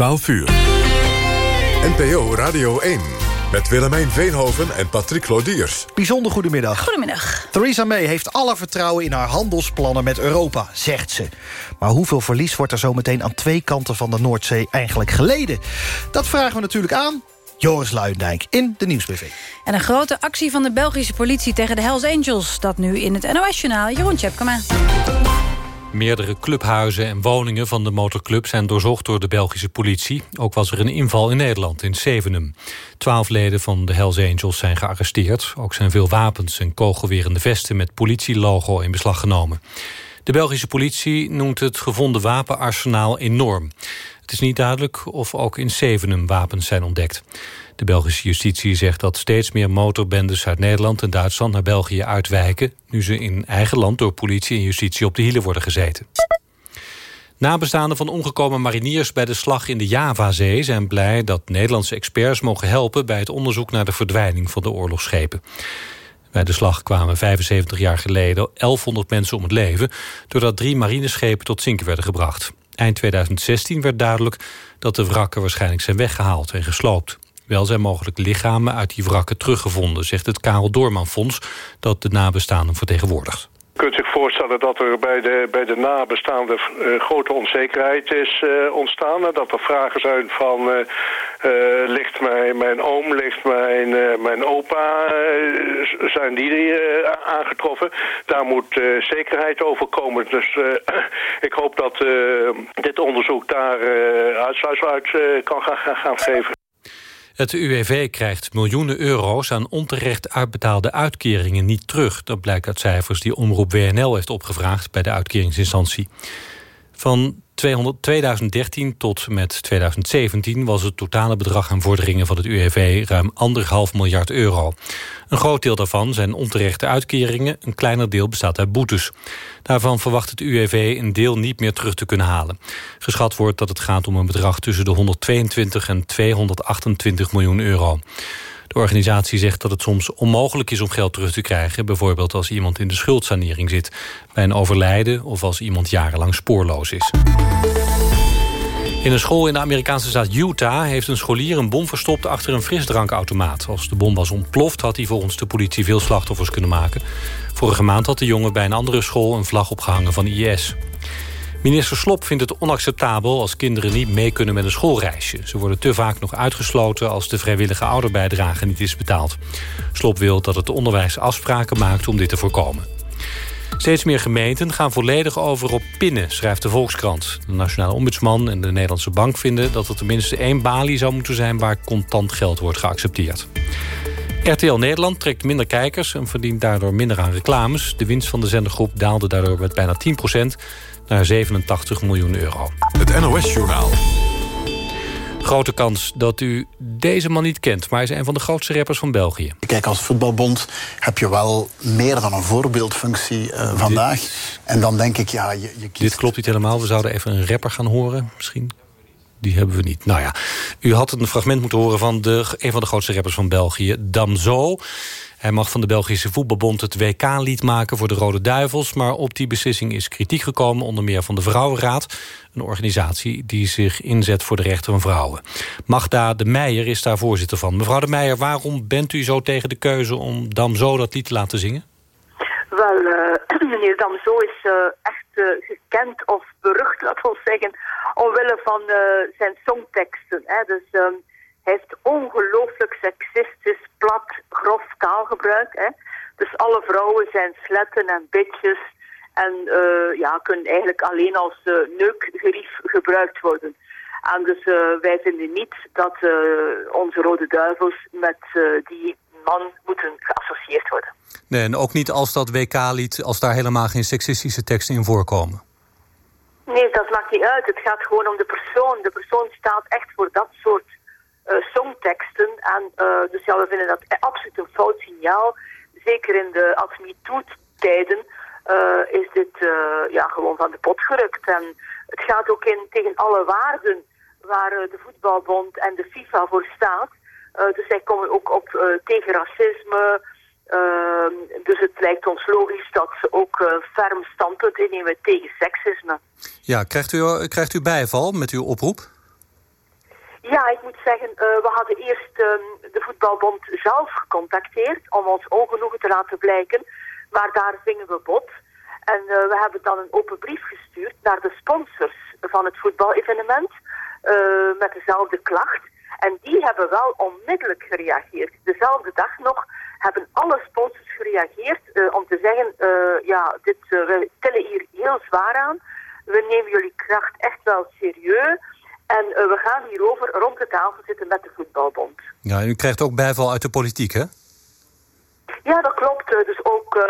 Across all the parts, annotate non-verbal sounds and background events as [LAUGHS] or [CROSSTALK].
12 uur. NPO Radio 1. Met Willemijn Veenhoven en Patrick Lodiers. Bijzonder goedemiddag. Goedemiddag. Theresa May heeft alle vertrouwen in haar handelsplannen met Europa, zegt ze. Maar hoeveel verlies wordt er zometeen aan twee kanten van de Noordzee eigenlijk geleden? Dat vragen we natuurlijk aan Joris Luijendijk in de Nieuwsbv. En een grote actie van de Belgische politie tegen de Hells Angels. Dat nu in het NOS-journaal. Jeroen Tjepkema. Meerdere clubhuizen en woningen van de motorclub zijn doorzocht door de Belgische politie. Ook was er een inval in Nederland, in Zevenum. Twaalf leden van de Hells Angels zijn gearresteerd. Ook zijn veel wapens en kogelwerende vesten met politielogo in beslag genomen. De Belgische politie noemt het gevonden wapenarsenaal enorm. Het is niet duidelijk of ook in Zevenum wapens zijn ontdekt. De Belgische justitie zegt dat steeds meer motorbendes uit Nederland en Duitsland naar België uitwijken... nu ze in eigen land door politie en justitie op de hielen worden gezeten. Nabestaanden van omgekomen mariniers bij de slag in de Javazee... zijn blij dat Nederlandse experts mogen helpen... bij het onderzoek naar de verdwijning van de oorlogsschepen. Bij de slag kwamen 75 jaar geleden 1100 mensen om het leven... doordat drie marineschepen tot zinken werden gebracht. Eind 2016 werd duidelijk dat de wrakken waarschijnlijk zijn weggehaald en gesloopt. Wel zijn mogelijk lichamen uit die wrakken teruggevonden... zegt het Karel Doorman Fonds dat de nabestaanden vertegenwoordigt kunt zich voorstellen dat er bij de, bij de nabestaanden uh, grote onzekerheid is uh, ontstaan. Dat er vragen zijn van, uh, ligt mijn, mijn oom, ligt mijn, mijn opa, zijn die aangetroffen? Daar moet zekerheid over komen. Dus [CLEARS THROAT] ik hoop dat dit onderzoek daar uitsluitsel uit kan gaan geven. Het UWV krijgt miljoenen euro's aan onterecht uitbetaalde uitkeringen niet terug. Dat blijkt uit cijfers die Omroep WNL heeft opgevraagd bij de uitkeringsinstantie. Van 2013 tot met 2017 was het totale bedrag aan vorderingen van het UWV ruim 1,5 miljard euro. Een groot deel daarvan zijn onterechte uitkeringen, een kleiner deel bestaat uit boetes. Daarvan verwacht het UWV een deel niet meer terug te kunnen halen. Geschat wordt dat het gaat om een bedrag tussen de 122 en 228 miljoen euro. De organisatie zegt dat het soms onmogelijk is om geld terug te krijgen... bijvoorbeeld als iemand in de schuldsanering zit... bij een overlijden of als iemand jarenlang spoorloos is. In een school in de Amerikaanse staat Utah... heeft een scholier een bom verstopt achter een frisdrankautomaat. Als de bom was ontploft had hij volgens de politie veel slachtoffers kunnen maken. Vorige maand had de jongen bij een andere school een vlag opgehangen van IS. Minister Slop vindt het onacceptabel als kinderen niet mee kunnen met een schoolreisje. Ze worden te vaak nog uitgesloten als de vrijwillige ouderbijdrage niet is betaald. Slop wil dat het onderwijs afspraken maakt om dit te voorkomen. Steeds meer gemeenten gaan volledig over op pinnen, schrijft de Volkskrant. De Nationale Ombudsman en de Nederlandse Bank vinden... dat er tenminste één balie zou moeten zijn waar contant geld wordt geaccepteerd. RTL Nederland trekt minder kijkers en verdient daardoor minder aan reclames. De winst van de zendergroep daalde daardoor met bijna 10 naar 87 miljoen euro. Het NOS-journaal. Grote kans dat u deze man niet kent, maar hij is een van de grootste rappers van België. Kijk, als voetbalbond heb je wel meer dan een voorbeeldfunctie uh, vandaag. En dan denk ik, ja, je, je kiest... Dit klopt niet helemaal. We zouden even een rapper gaan horen, misschien. Die hebben we niet. Nou ja, u had een fragment moeten horen van de, een van de grootste rappers van België, Damso. Hij mag van de Belgische Voetbalbond het WK-lied maken voor de Rode Duivels... maar op die beslissing is kritiek gekomen, onder meer van de Vrouwenraad... een organisatie die zich inzet voor de rechten van vrouwen. Magda de Meijer is daar voorzitter van. Mevrouw de Meijer, waarom bent u zo tegen de keuze om Damso dat lied te laten zingen? Wel, uh, [CLEARS THROAT] meneer Damso is uh, echt uh, gekend of berucht, [LAUGHS] laten we zeggen... omwille van zijn songteksten. Hè. Dus... Um, hij heeft ongelooflijk seksistisch, plat, grof taalgebruik. Hè. Dus alle vrouwen zijn sletten en bitches. En uh, ja, kunnen eigenlijk alleen als uh, neukgerief gebruikt worden. En dus uh, wij vinden niet dat onze rode duivels met die man moeten geassocieerd worden. Nee, en ook niet als dat WK-lied, als daar helemaal geen seksistische teksten in voorkomen. Nee, dat maakt niet uit. Het gaat gewoon om de persoon. De persoon staat echt voor dat soort songteksten. En, uh, dus ja, we vinden dat absoluut een fout signaal. Zeker in de als MeToo-tijden uh, is dit ja, gewoon van de pot gerukt. En het gaat ook in tegen alle waarden waar de voetbalbond en de FIFA voor staat. dus zij komen ook op tegen racisme. Ehm, dus het lijkt ons logisch dat ze ook ferm standpunt innemen tegen seksisme. Ja, krijgt u, krijgt u bijval met uw oproep? Ja, ik moet zeggen, uh, we hadden eerst uh, de voetbalbond zelf gecontacteerd om ons ongenoegen te laten blijken. Maar daar vingen we bot. En uh, we hebben dan een open brief gestuurd naar de sponsors van het voetbalevenement met dezelfde klacht. En die hebben wel onmiddellijk gereageerd. Dezelfde dag nog hebben alle sponsors gereageerd om te zeggen, ja, dit, we tillen hier heel zwaar aan. We nemen jullie kracht echt wel serieus. En uh, we gaan hierover rond de tafel zitten met de voetbalbond. Ja, u krijgt ook bijval uit de politiek, hè? Ja, dat klopt. Eh, dus ook uh,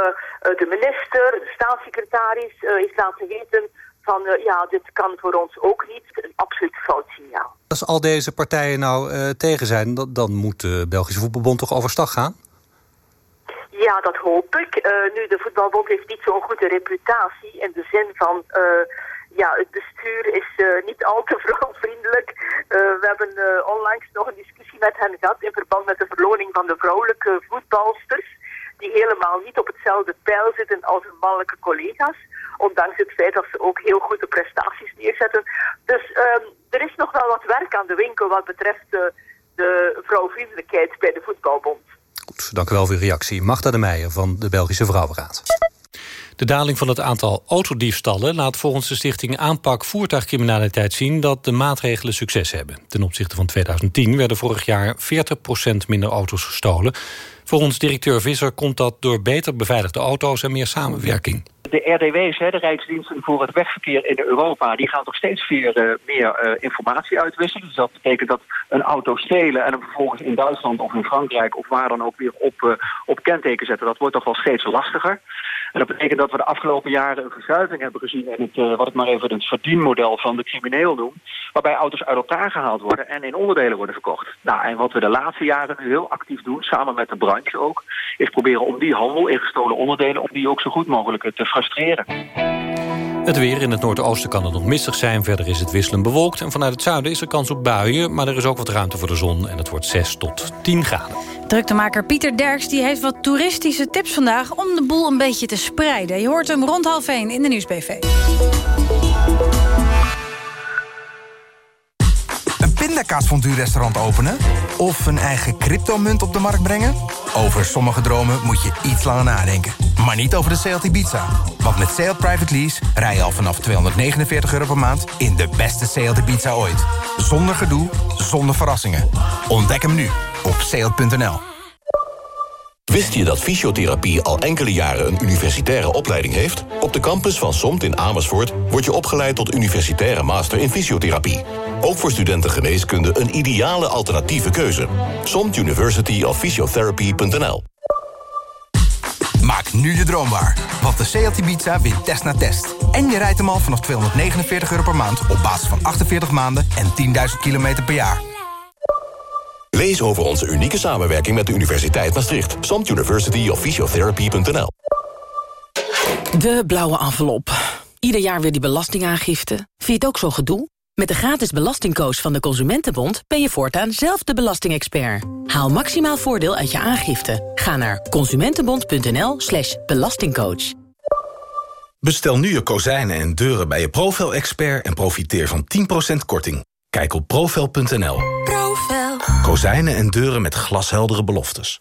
de minister, de staatssecretaris heeft laten weten van ja, dit kan voor ons ook niet. Een absoluut fout signaal. Als al deze partijen nou tegen zijn, dan, dan moet de Belgische voetbalbond toch overstag gaan? Ja, dat hoop ik. nu, de voetbalbond heeft niet zo'n goede reputatie in de zin van ja, het bestuur is uh, niet al te vrouwvriendelijk. Uh, we hebben uh, onlangs nog een discussie met hen gehad in verband met de verloning van de vrouwelijke voetbalsters. Die helemaal niet op hetzelfde pijl zitten als hun mannelijke collega's. Ondanks het feit dat ze ook heel goede prestaties neerzetten. Dus ehm, er is nog wel wat werk aan de winkel wat betreft de vrouwvriendelijkheid bij de voetbalbond. Goed, dank u wel voor uw reactie. Magda de Meijer van de Belgische Vrouwenraad. De daling van het aantal autodiefstallen laat volgens de stichting Aanpak Voertuigcriminaliteit zien dat de maatregelen succes hebben. Ten opzichte van 2010 werden vorig jaar 40% minder auto's gestolen. Volgens directeur Visser komt dat door beter beveiligde auto's en meer samenwerking. De RDW's, de Rijksdiensten voor het wegverkeer in Europa... die gaan toch steeds meer, uh, meer uh, informatie uitwisselen. Dus dat betekent dat een auto stelen en hem vervolgens in Duitsland of in Frankrijk... of waar dan ook weer op, uh, op kenteken zetten. Dat wordt toch wel steeds lastiger. En dat betekent dat we de afgelopen jaren een verschuiving hebben gezien... in het, uh, wat ik maar even het verdienmodel van de crimineel noem... waarbij auto's uit elkaar gehaald worden en in onderdelen worden verkocht. Nou, en wat we de laatste jaren nu heel actief doen, samen met de branche ook... is proberen om die handel in gestolen onderdelen... om die ook zo goed mogelijk te frustreren. Het weer in het noordoosten kan het nog mistig zijn. Verder is het wisselend bewolkt. En vanuit het zuiden is er kans op buien. Maar er is ook wat ruimte voor de zon. En het wordt 6 tot 10 graden. Druktemaker Pieter Derks die heeft wat toeristische tips vandaag... om de boel een beetje te spreiden. Je hoort hem rond half 1 in de Nieuwsbv. Een pindakaasfondue-restaurant openen? Of een eigen cryptomunt op de markt brengen? Over sommige dromen moet je iets langer nadenken. Maar niet over de Seat Ibiza. Want met Seat Private Lease rij je al vanaf 249 euro per maand... in de beste Seat Ibiza ooit. Zonder gedoe, zonder verrassingen. Ontdek hem nu op seat.nl. Wist je dat fysiotherapie al enkele jaren een universitaire opleiding heeft? Op de campus van SOMT in Amersfoort word je opgeleid tot universitaire master in fysiotherapie. Ook voor studenten geneeskunde een ideale alternatieve keuze. SOMT University of Physiotherapy.nl nu je droom waar. Want de Seat Ibiza wint test na test. En je rijdt hem al vanaf 249 euro per maand... op basis van 48 maanden en 10.000 kilometer per jaar. Lees over onze unieke samenwerking met de Universiteit Maastricht. Samt University of Physiotherapy.nl De blauwe envelop. Ieder jaar weer die belastingaangifte. Vind je het ook zo gedoe? Met de gratis belastingcoach van de Consumentenbond... ben je voortaan zelf de belastingexpert. Haal maximaal voordeel uit je aangifte. Ga naar consumentenbond.nl slash belastingcoach. Bestel nu je kozijnen en deuren bij je Profel-expert... en profiteer van 10% korting. Kijk op profel.nl. Profel. Kozijnen en deuren met glasheldere beloftes.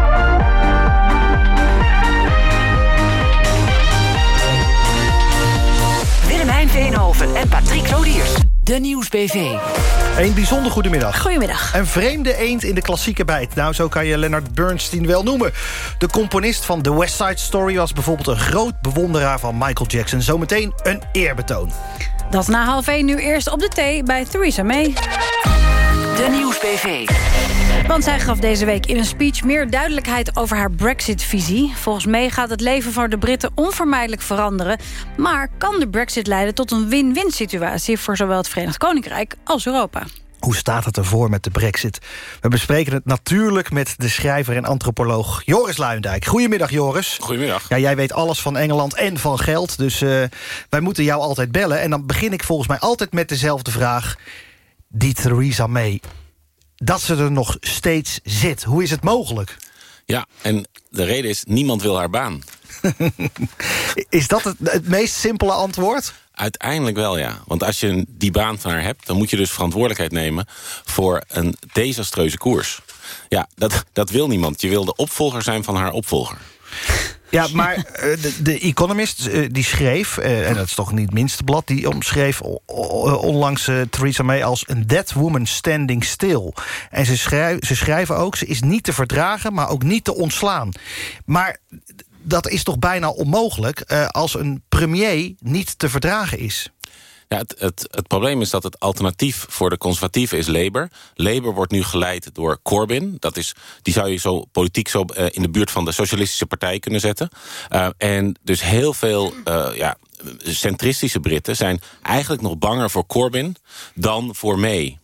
De Nieuwsbv. Een bijzonder goedemiddag. Goedemiddag. Een vreemde eend in de klassieke bijt. Nou, zo kan je Leonard Bernstein wel noemen. De componist van The West Side Story was bijvoorbeeld een groot bewonderaar van Michael Jackson. Zometeen een eerbetoon. Dat na half 1 nu eerst op de thee bij Theresa May. De Nieuwsbv. Want zij gaf deze week in een speech meer duidelijkheid over haar Brexit-visie. Volgens May gaat het leven van de Britten onvermijdelijk veranderen. Maar kan de Brexit leiden tot een win-win situatie... voor zowel het Verenigd Koninkrijk als Europa? Hoe staat het ervoor met de brexit? We bespreken het natuurlijk met de schrijver en antropoloog Joris Luindijk. Goedemiddag, Joris. Goedemiddag. Ja, jij weet alles van Engeland en van geld, dus uh, wij moeten jou altijd bellen. En dan begin ik volgens mij altijd met dezelfde vraag. Die Theresa May, dat ze er nog steeds zit. Hoe is het mogelijk? Ja, en de reden is, niemand wil haar baan. [LAUGHS] is dat het, het meest simpele antwoord? Uiteindelijk wel, ja. Want als je die baan van haar hebt... dan moet je dus verantwoordelijkheid nemen voor een desastreuze koers. Ja, dat, dat wil niemand. Je wil de opvolger zijn van haar opvolger. Ja, maar uh, de, de, Economist uh, die schreef, uh, en dat is toch niet het minste blad... die omschreef onlangs Theresa May als een dead woman standing still. En ze, schrijf, ze schrijven ook, ze is niet te verdragen, maar ook niet te ontslaan. Maar dat is toch bijna onmogelijk als een premier niet te verdragen is? Ja, het, het, probleem is dat het alternatief voor de conservatieven is Labour. Labour wordt nu geleid door Corbyn. Dat is, die zou je zo politiek zo uh, in de buurt van de Socialistische Partij kunnen zetten. Uh, en dus heel veel uh, ja, centristische Britten zijn eigenlijk nog banger voor Corbyn dan voor May.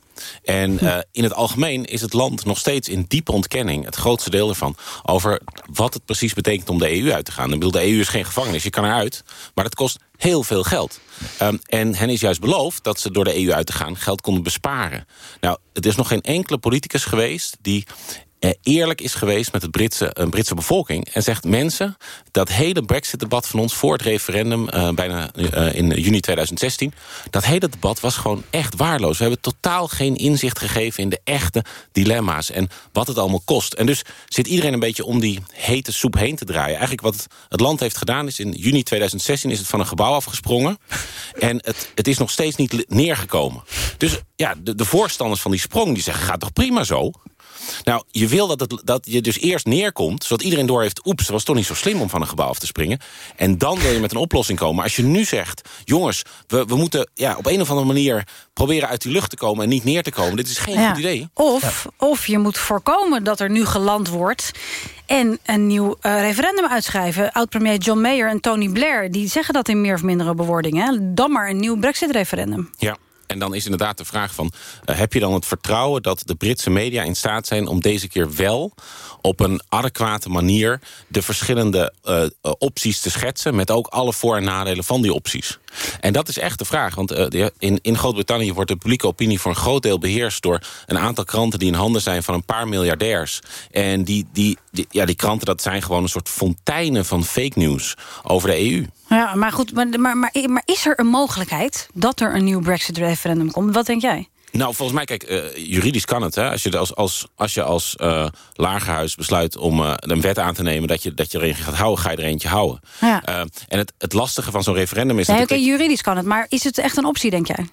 En uh, in het algemeen is het land nog steeds in diepe ontkenning... het grootste deel ervan, over wat het precies betekent om de EU uit te gaan. Ik bedoel, de EU is geen gevangenis, je kan eruit, maar dat kost heel veel geld. Um, en hen is juist beloofd dat ze door de EU uit te gaan geld konden besparen. Nou, het is nog geen enkele politicus geweest die eh, eerlijk is geweest met het Britse, Britse bevolking... en zegt mensen, dat hele brexit-debat van ons voor het referendum... Uh, bijna uh, in juni 2016, dat hele debat was gewoon echt waarloos. We hebben totaal geen inzicht gegeven in de echte dilemma's... en wat het allemaal kost. En dus zit iedereen een beetje om die hete soep heen te draaien. Eigenlijk wat het, het land heeft gedaan is in juni 2016... is het van een gebouw afgesprongen en het, het is nog steeds niet neergekomen. Dus ja, de, de voorstanders van die sprong die zeggen... gaat toch prima zo? Nou, je wil dat, het, dat je dus eerst neerkomt... zodat iedereen door heeft... oeps, het was toch niet zo slim om van een gebouw af te springen. En dan wil je met een oplossing komen. Maar als je nu zegt, jongens, we, we moeten ja, op een of andere manier... proberen uit die lucht te komen en niet neer te komen. Dit is geen ja. goed idee. Of, of je moet voorkomen dat er nu geland wordt en een nieuw uh, referendum uitschrijven. Oud-premier John Mayer en Tony Blair... die zeggen dat in meer of mindere bewoordingen. Dan maar een nieuw brexit-referendum. Ja, en dan is inderdaad de vraag van... Uh, heb je dan het vertrouwen dat de Britse media in staat zijn... om deze keer wel op een adequate manier... de verschillende uh, opties te schetsen... met ook alle voor- en nadelen van die opties? En dat is echt de vraag. Want uh, in, in Groot-Brittannië wordt de publieke opinie... voor een groot deel beheerst door een aantal kranten... die in handen zijn van een paar miljardairs. En die, die, die, ja, die kranten dat zijn gewoon een soort fonteinen van fake news over de EU. Ja, maar goed, maar, maar, maar, maar is er een mogelijkheid dat er een nieuw Brexit-referendum komt? Wat denk jij? Nou, volgens mij, kijk, uh, juridisch kan het. Hè? Als je als, als, als, je als uh, lagerhuis besluit om uh, een wet aan te nemen... dat je, dat je er eentje gaat houden, ga je er eentje houden. Ja. en het, het lastige van zo'n referendum is... Nee, oké, okay, juridisch kan het, maar is het echt een optie, denk jij?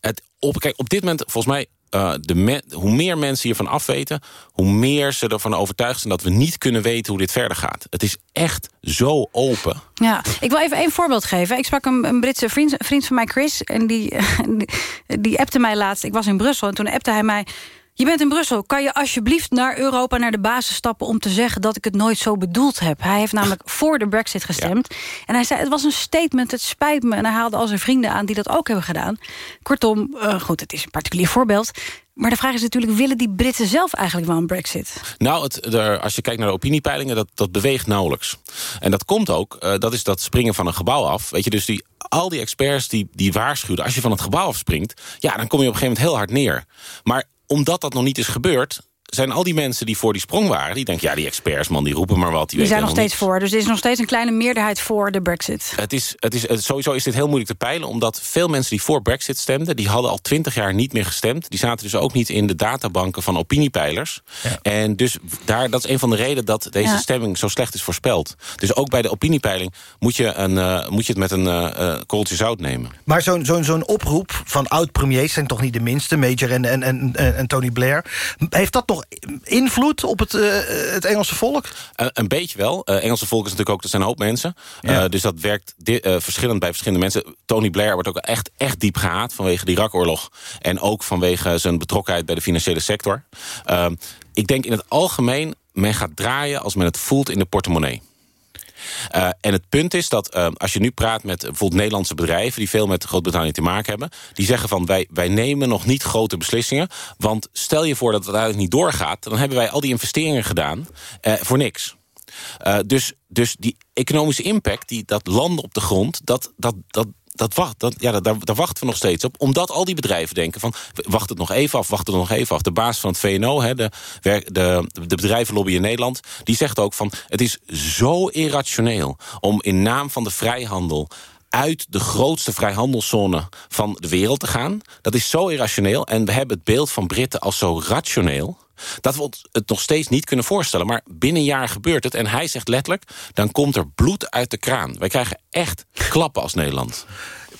Het, op, kijk, op dit moment, volgens mij... Uh, de hoe meer mensen hiervan afweten... hoe meer ze ervan overtuigd zijn dat we niet kunnen weten hoe dit verder gaat. Het is echt zo open. Ja, ik wil even één voorbeeld geven. Ik sprak een, een Britse vriend, vriend van mij, Chris... en die, die, [LAUGHS] die appte mij laatst. Ik was in Brussel en toen appte hij mij... Je bent in Brussel. Kan je alsjeblieft naar Europa, naar de basis stappen... om te zeggen dat ik het nooit zo bedoeld heb? Hij heeft namelijk [LAUGHS] voor de brexit gestemd. Ja. En hij zei, het was een statement, het spijt me. En hij haalde al zijn vrienden aan die dat ook hebben gedaan. Kortom, uh, goed, het is een particulier voorbeeld. Maar de vraag is natuurlijk, willen die Britten zelf eigenlijk wel een brexit? Nou, het, als je kijkt naar de opiniepeilingen, dat, dat beweegt nauwelijks. En dat komt ook, uh, dat is dat springen van een gebouw af. Weet je, dus die, al die experts die, die waarschuwen... als je van het gebouw afspringt, ja, dan kom je op een gegeven moment heel hard neer. Maar omdat dat nog niet is gebeurd zijn al die mensen die voor die sprong waren... die denken, ja, die experts, man, die roepen maar wat. Die, die zijn nog steeds voor, dus er is nog steeds een kleine meerderheid voor de brexit. Het is, het is, het, sowieso is dit heel moeilijk te peilen... omdat veel mensen die voor brexit stemden... die hadden al twintig jaar niet meer gestemd. Die zaten dus ook niet in de databanken van opiniepeilers. Ja. En dus daar, dat is een van de redenen dat deze ja. stemming zo slecht is voorspeld. Dus ook bij de opiniepeiling moet je, een, uh, moet je het met een uh, korreltje zout nemen. Maar zo'n zo'n zo'n oproep van oud-premiers... zijn toch niet de minste, Major en, en, en, en Tony Blair... heeft dat nog invloed op het, uh, het Engelse volk? Uh, een beetje wel. Uh, Engelse volk is natuurlijk ook, er zijn een hoop mensen. Ja. dus dat werkt verschillend bij verschillende mensen. Tony Blair wordt ook echt, echt diep gehaat vanwege de Irak-oorlog. En ook vanwege zijn betrokkenheid bij de financiële sector. ik denk in het algemeen, men gaat draaien als men het voelt in de portemonnee. Uh, en het punt is dat uh, als je nu praat met bijvoorbeeld Nederlandse bedrijven... die veel met Groot-Brittannië te maken hebben... die zeggen van wij, wij nemen nog niet grote beslissingen... want stel je voor dat het uiteindelijk niet doorgaat... dan hebben wij al die investeringen gedaan uh, voor niks. Uh, dus, dus die economische impact, die, dat landen op de grond... dat, dat, dat, dat wacht, dat, ja, daar, wachten we nog steeds op. Omdat al die bedrijven denken van... wacht het nog even af, wacht het nog even af. De baas van het VNO, hè, de, de, de bedrijvenlobby in Nederland... die zegt ook van... het is zo irrationeel om in naam van de vrijhandel uit de grootste vrijhandelszone van de wereld te gaan. Dat is zo irrationeel. En we hebben het beeld van Britten als zo rationeel dat we het nog steeds niet kunnen voorstellen. Maar binnen een jaar gebeurt het. En hij zegt letterlijk, dan komt er bloed uit de kraan. Wij krijgen echt klappen als Nederland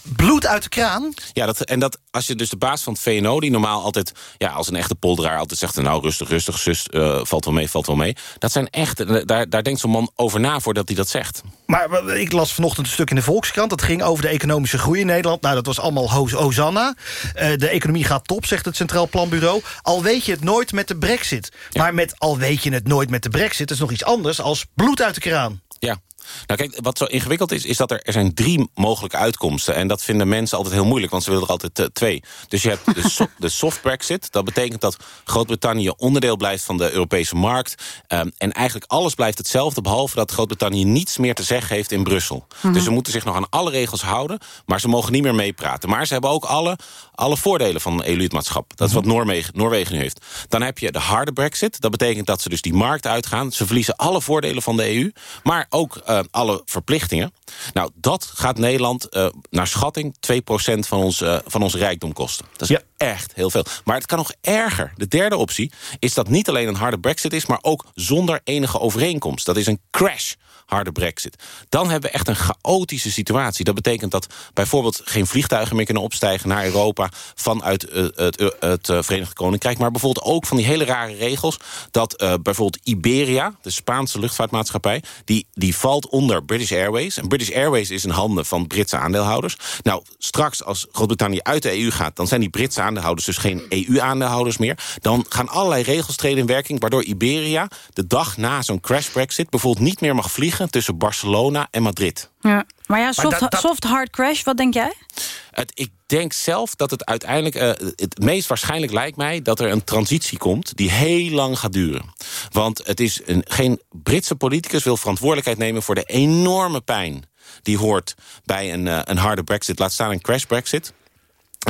bloed uit de kraan? Ja, dat, en dat als je dus de baas van het VNO... die normaal altijd, ja, als een echte polderaar altijd zegt... nou, rustig, rustig, zus, uh, valt wel mee, valt wel mee. Dat zijn echt, daar, daar denkt zo'n man over na voordat hij dat zegt. Maar ik las vanochtend een stuk in de Volkskrant... dat ging over de economische groei in Nederland. Nou, dat was allemaal hosanna. Uh, de economie gaat top, zegt het Centraal Planbureau. Al weet je het nooit met de brexit. Ja. Maar met al weet je het nooit met de brexit... is nog iets anders als bloed uit de kraan. Ja, nou kijk, wat zo ingewikkeld is, is dat er, er zijn drie mogelijke uitkomsten. En dat vinden mensen altijd heel moeilijk, want ze willen er altijd uh, twee. Dus je hebt de, so [LAUGHS] de, soft brexit. Dat betekent dat Groot-Brittannië onderdeel blijft van de Europese markt. Um, en eigenlijk alles blijft hetzelfde, behalve dat Groot-Brittannië niets meer te zeggen heeft in Brussel. Mm -hmm. Dus ze moeten zich nog aan alle regels houden, maar ze mogen niet meer meepraten. Maar ze hebben ook alle, alle voordelen van een EU-lidmaatschap. Dat is wat Noorwegen, Noorwegen nu heeft. Dan heb je de harde brexit. Dat betekent dat ze dus die markt uitgaan. Ze verliezen alle voordelen van de EU, maar ook uh, alle verplichtingen. Nou, dat gaat Nederland uh, naar schatting 2% van ons, uh, van ons rijkdom kosten. Dat is ja. echt heel veel. Maar het kan nog erger. De derde optie is dat niet alleen een harde brexit is... maar ook zonder enige overeenkomst. Dat is een crash harde brexit. Dan hebben we echt een chaotische situatie. Dat betekent dat bijvoorbeeld geen vliegtuigen meer kunnen opstijgen naar Europa vanuit uh, het, uh, het uh, Verenigd Koninkrijk. Maar bijvoorbeeld ook van die hele rare regels dat bijvoorbeeld Iberia, de Spaanse luchtvaartmaatschappij, die, die valt onder British Airways. En British Airways is in handen van Britse aandeelhouders. Nou, straks als Groot-Brittannië uit de EU gaat, dan zijn die Britse aandeelhouders dus geen EU-aandeelhouders meer. Dan gaan allerlei regels treden in werking, waardoor Iberia de dag na zo'n crash brexit bijvoorbeeld niet meer mag vliegen tussen Barcelona en Madrid. Ja. Maar ja, soft, maar dat, dat... soft hard crash, wat denk jij? Het, ik denk zelf dat het uiteindelijk... Uh, het meest waarschijnlijk lijkt mij dat er een transitie komt... die heel lang gaat duren. Want het is een, geen Britse politicus wil verantwoordelijkheid nemen... voor de enorme pijn die hoort bij een, uh, een harde brexit. Laat staan een crash brexit.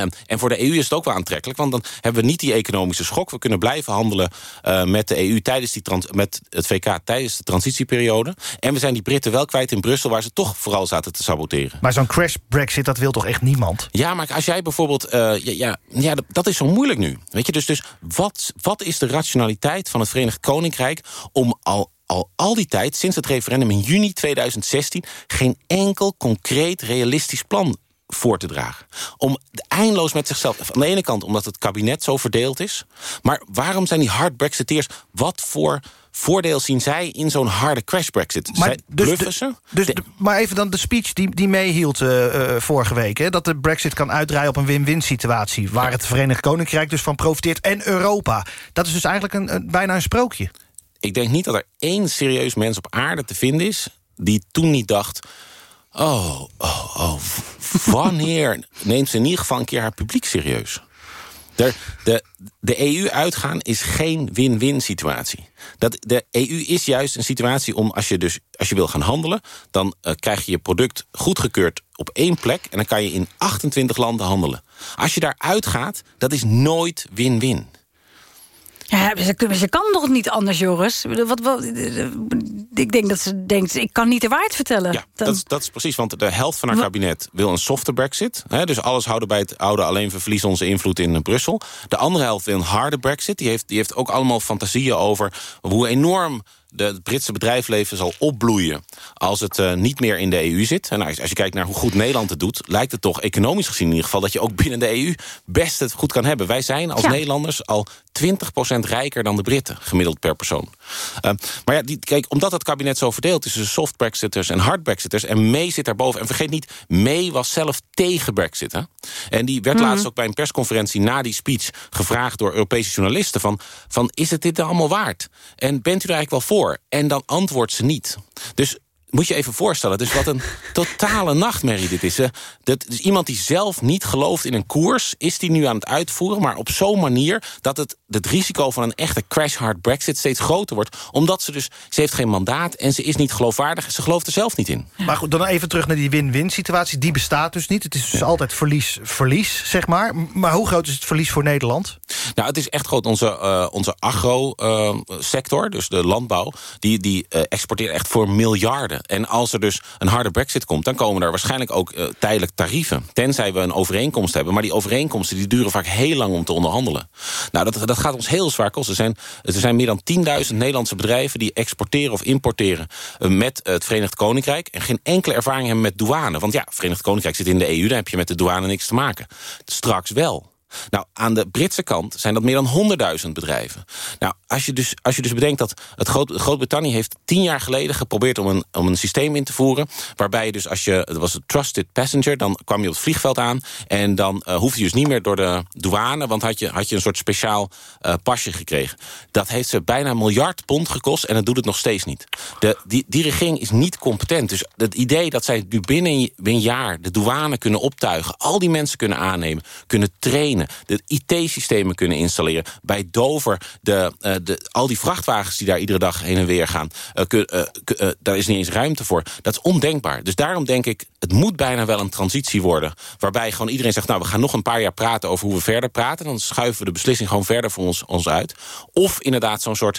Um, en voor de EU is het ook wel aantrekkelijk, want dan hebben we niet die economische schok. We kunnen blijven handelen uh, met de EU tijdens die met het VK tijdens de transitieperiode. En we zijn die Britten wel kwijt in Brussel, waar ze toch vooral zaten te saboteren. Maar zo'n crash Brexit, dat wil toch echt niemand? Ja, maar als jij bijvoorbeeld, uh, ja, ja, ja, dat is zo moeilijk nu. Weet je, dus, dus wat, wat is de rationaliteit van het Verenigd Koninkrijk om al al al die tijd, sinds het referendum in juni 2016... geen enkel concreet realistisch plan voor te dragen. Om eindeloos met zichzelf... Aan de ene kant omdat het kabinet zo verdeeld is... maar waarom zijn die hard brexiteers... wat voor voordeel zien zij in zo'n harde crash brexit? Maar, dus de, ze? Dus de, maar even dan de speech die, die meehield uh, uh, vorige week... Hè, dat de brexit kan uitdraaien op een win-win situatie... waar het Verenigd Koninkrijk dus van profiteert en Europa. Dat is dus eigenlijk een, een, bijna een sprookje. Ik denk niet dat er één serieus mens op aarde te vinden is... die toen niet dacht... Oh, oh, oh. Wanneer [LAUGHS] neemt ze in ieder geval een keer haar publiek serieus? De, de, de EU uitgaan is geen win-win situatie. Dat, de EU is juist een situatie om, als je, dus, als je wil gaan handelen... dan uh, krijg je je product goedgekeurd op één plek... en dan kan je in 28 landen handelen. Als je daar uitgaat, dat is nooit win-win. Ja, ze, ze kan nog niet anders, Joris. Wat, wat, ik denk dat ze denkt, ik kan niet de waarheid vertellen. Ja, dat, is, dat is precies, want de helft van haar kabinet wil een softe brexit. Hè, dus alles houden bij het oude, alleen verliezen onze invloed in Brussel. De andere helft wil een harde brexit. Die heeft, die heeft ook allemaal fantasieën over hoe enorm de, het Britse bedrijfsleven zal opbloeien als het uh, niet meer in de EU zit. En nou, als je kijkt naar hoe goed Nederland het doet... lijkt het toch economisch gezien in ieder geval... dat je ook binnen de EU best het goed kan hebben. Wij zijn als ja. Nederlanders al 20% rijker dan de Britten, gemiddeld per persoon. Uh, maar ja, die, kijk, omdat het kabinet zo verdeeld is... tussen soft brexiters en hard brexiters... en May zit daarboven. En vergeet niet, May was zelf tegen brexit. Hè? En die werd mm -hmm. laatst ook bij een persconferentie na die speech... gevraagd door Europese journalisten van... van is het dit allemaal waard? En bent u er eigenlijk wel voor? En dan antwoordt ze niet. Dus moet je even voorstellen, dus wat een [LAUGHS] totale nachtmerrie dit is. Dat, dus iemand die zelf niet gelooft in een koers... is die nu aan het uitvoeren, maar op zo'n manier... dat het, het risico van een echte crash-hard brexit steeds groter wordt. Omdat ze dus, ze heeft geen mandaat en ze is niet geloofwaardig. Ze gelooft er zelf niet in. Maar goed, dan even terug naar die win-win situatie. Die bestaat dus niet. Het is dus altijd verlies-verlies, zeg maar. Maar hoe groot is het verlies voor Nederland? Nou, het is echt groot. Onze, uh, onze agro-sector, dus de landbouw... die, die uh, exporteert echt voor miljarden. En als er dus een harde brexit komt... dan komen er waarschijnlijk ook uh, tijdelijk tarieven. Tenzij we een overeenkomst hebben. Maar die overeenkomsten die duren vaak heel lang om te onderhandelen. Nou, dat, dat gaat ons heel zwaar kosten. Er zijn, er zijn meer dan 10.000 Nederlandse bedrijven... die exporteren of importeren met het Verenigd Koninkrijk... en geen enkele ervaring hebben met douane. Want ja, Verenigd Koninkrijk zit in de EU... dan heb je met de douane niks te maken. Straks wel. Nou, aan de Britse kant zijn dat meer dan 100.000 bedrijven. Nou, als je, dus, als je dus bedenkt dat het Groot, Groot-Brittannië heeft tien jaar geleden geprobeerd om een, om een systeem in te voeren. Waarbij je dus als je, het was een trusted passenger, dan kwam je op het vliegveld aan. En dan uh, hoefde je dus niet meer door de douane, want had je, had je een soort speciaal uh, pasje gekregen. Dat heeft ze bijna een miljard pond gekost en dat doet het nog steeds niet. De, die, die regering is niet competent. Dus het idee dat zij nu binnen een jaar de douane kunnen optuigen, al die mensen kunnen aannemen, kunnen trainen de IT-systemen kunnen installeren. Bij Dover, de, uh, de, al die vrachtwagens die daar iedere dag heen en weer gaan... Uh, kun, uh, daar is niet eens ruimte voor. Dat is ondenkbaar. Dus daarom denk ik, het moet bijna wel een transitie worden... waarbij gewoon iedereen zegt, nou, we gaan nog een paar jaar praten... over hoe we verder praten. Dan schuiven we de beslissing gewoon verder voor ons, ons uit. Of inderdaad zo'n soort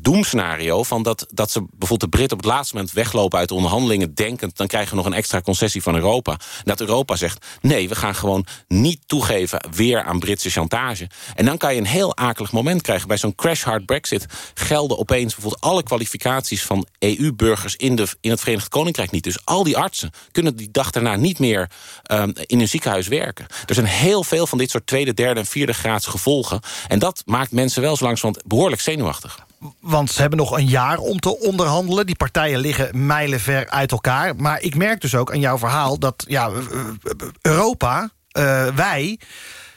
doemscenario... van dat, dat ze bijvoorbeeld de Britten op het laatste moment weglopen uit de onderhandelingen... denkend, dan krijgen we nog een extra concessie van Europa. Dat Europa zegt, nee, we gaan gewoon niet toegeven weer aan Britse chantage. En dan kan je een heel akelig moment krijgen. Bij zo'n crash-hard brexit gelden opeens bijvoorbeeld alle kwalificaties van EU-burgers in, in het Verenigd Koninkrijk niet. Dus al die artsen kunnen die dag daarna niet meer um, in een ziekenhuis werken. Er zijn heel veel van dit soort tweede, derde en vierde graads gevolgen. En dat maakt mensen wel zo langzamerhand behoorlijk zenuwachtig. Want ze hebben nog een jaar om te onderhandelen. Die partijen liggen mijlenver uit elkaar. Maar ik merk dus ook aan jouw verhaal dat ja, Europa, uh, wij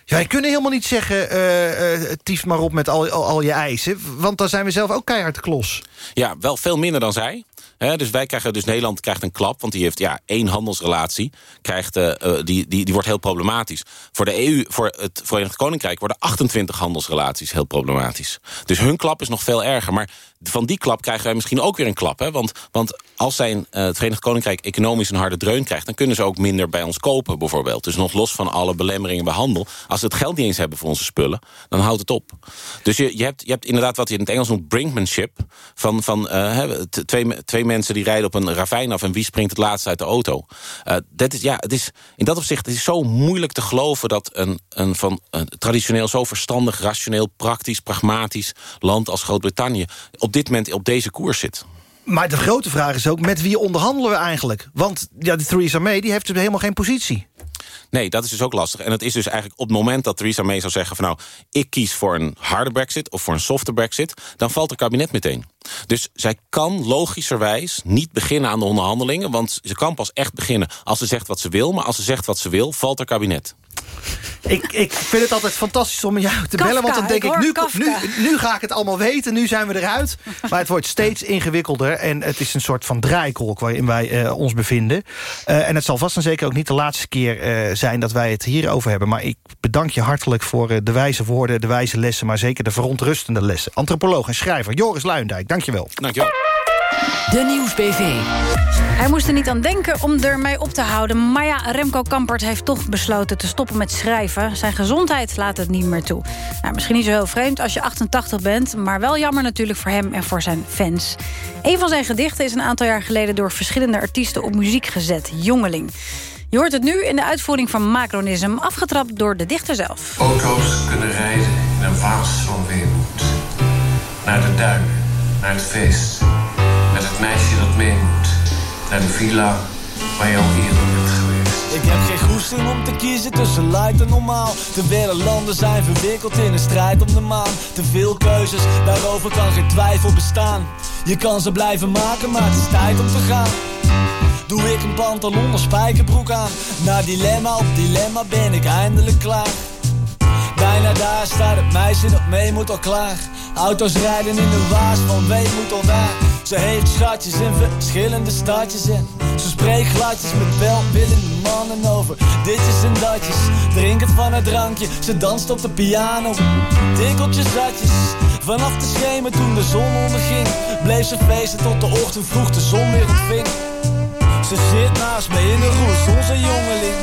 ja, wij kunnen helemaal niet zeggen, uh, uh, tief maar op met al, al, je eisen. Want dan zijn we zelf ook keihard klos. Ja, wel veel minder dan zij. dus wij krijgen, dus Nederland krijgt een klap, want die heeft ja, één handelsrelatie. Krijgt, uh, die, die, die wordt heel problematisch. Voor de EU, voor het Verenigd Koninkrijk worden 28 handelsrelaties heel problematisch. Dus hun klap is nog veel erger. Maar van die klap krijgen wij misschien ook weer een klap. Hè? Want, want als zijn, uh, het Verenigd Koninkrijk economisch een harde dreun krijgt... dan kunnen ze ook minder bij ons kopen bijvoorbeeld. Dus nog los van alle belemmeringen bij handel. Als ze het geld niet eens hebben voor onze spullen, dan houdt het op. Dus je, je, hebt, je hebt inderdaad wat je in het Engels noemt brinkmanship. Van, van uh, twee, twee mensen die rijden op een ravijn af... en wie springt het laatst uit de auto. Uh, dat is, ja, het is, in dat opzicht het is zo moeilijk te geloven... dat een, een, van, een traditioneel zo verstandig, rationeel, praktisch, pragmatisch land als Groot-Brittannië op dit moment op deze koers zit. Maar de grote vraag is ook, met wie onderhandelen we eigenlijk? Want ja, de Theresa May die heeft dus helemaal geen positie. Nee, dat is dus ook lastig. En het is dus eigenlijk op het moment dat Theresa May zou zeggen... van nou, ik kies voor een harde brexit of voor een softe brexit... dan valt het kabinet meteen. Dus zij kan logischerwijs niet beginnen aan de onderhandelingen... want ze kan pas echt beginnen als ze zegt wat ze wil... maar als ze zegt wat ze wil, valt er kabinet. Ik, ik vind het altijd fantastisch om jou te bellen. Want dan denk ik, nu, nu, nu ga ik het allemaal weten. Nu zijn we eruit. [LAUGHS] Maar het wordt steeds ingewikkelder. En het is een soort van draaikolk waarin wij uh, ons bevinden. Uh, en het zal vast en zeker ook niet de laatste keer uh, zijn... dat wij het hierover hebben. Maar ik bedank je hartelijk voor de wijze woorden, de wijze lessen... maar zeker de verontrustende lessen. Antropoloog en schrijver Joris Luindijk, dankjewel. Dankjewel. De Nieuwsbv. Hij moest er niet aan denken om ermee op te houden. Maar ja, Remco Kampert heeft toch besloten te stoppen met schrijven. Zijn gezondheid laat het niet meer toe. Nou, misschien niet zo heel vreemd als je 88 bent... maar wel jammer natuurlijk voor hem en voor zijn fans. Een van zijn gedichten is een aantal jaar geleden... door verschillende artiesten op muziek gezet, Jongeling. Je hoort het nu in de uitvoering van Macronism... afgetrapt door de dichter zelf. Auto's kunnen rijden in een vaas van weemoed. Naar de duinen, naar het feest met het meisje dat mee moet. Naar de villa waar je al eerder bent geweest. Ik heb geen goesting om te kiezen tussen light en normaal. Te vele landen zijn verwikkeld in een strijd om de maan. Te veel keuzes, daarover kan geen twijfel bestaan. Je kan ze blijven maken, maar het is tijd om te gaan. Doe ik een pantalon of spijkerbroek aan. Na dilemma op dilemma ben ik eindelijk klaar. Bijna daar staat het meisje dat mee moet al klaar. Auto's rijden in de waas van moet al daar. Ze heeft schatjes in verschillende stadjes en ze spreekt gladjes met welwillende mannen over ditjes en datjes. Drinken van het drankje, ze danst op de piano. Tikkeltjes zatjes, vanaf de schemer toen de zon onderging. Bleef ze feesten tot de ochtend vroeg de zon weer ontving. Ze zit naast me in de roes, onze jongeling.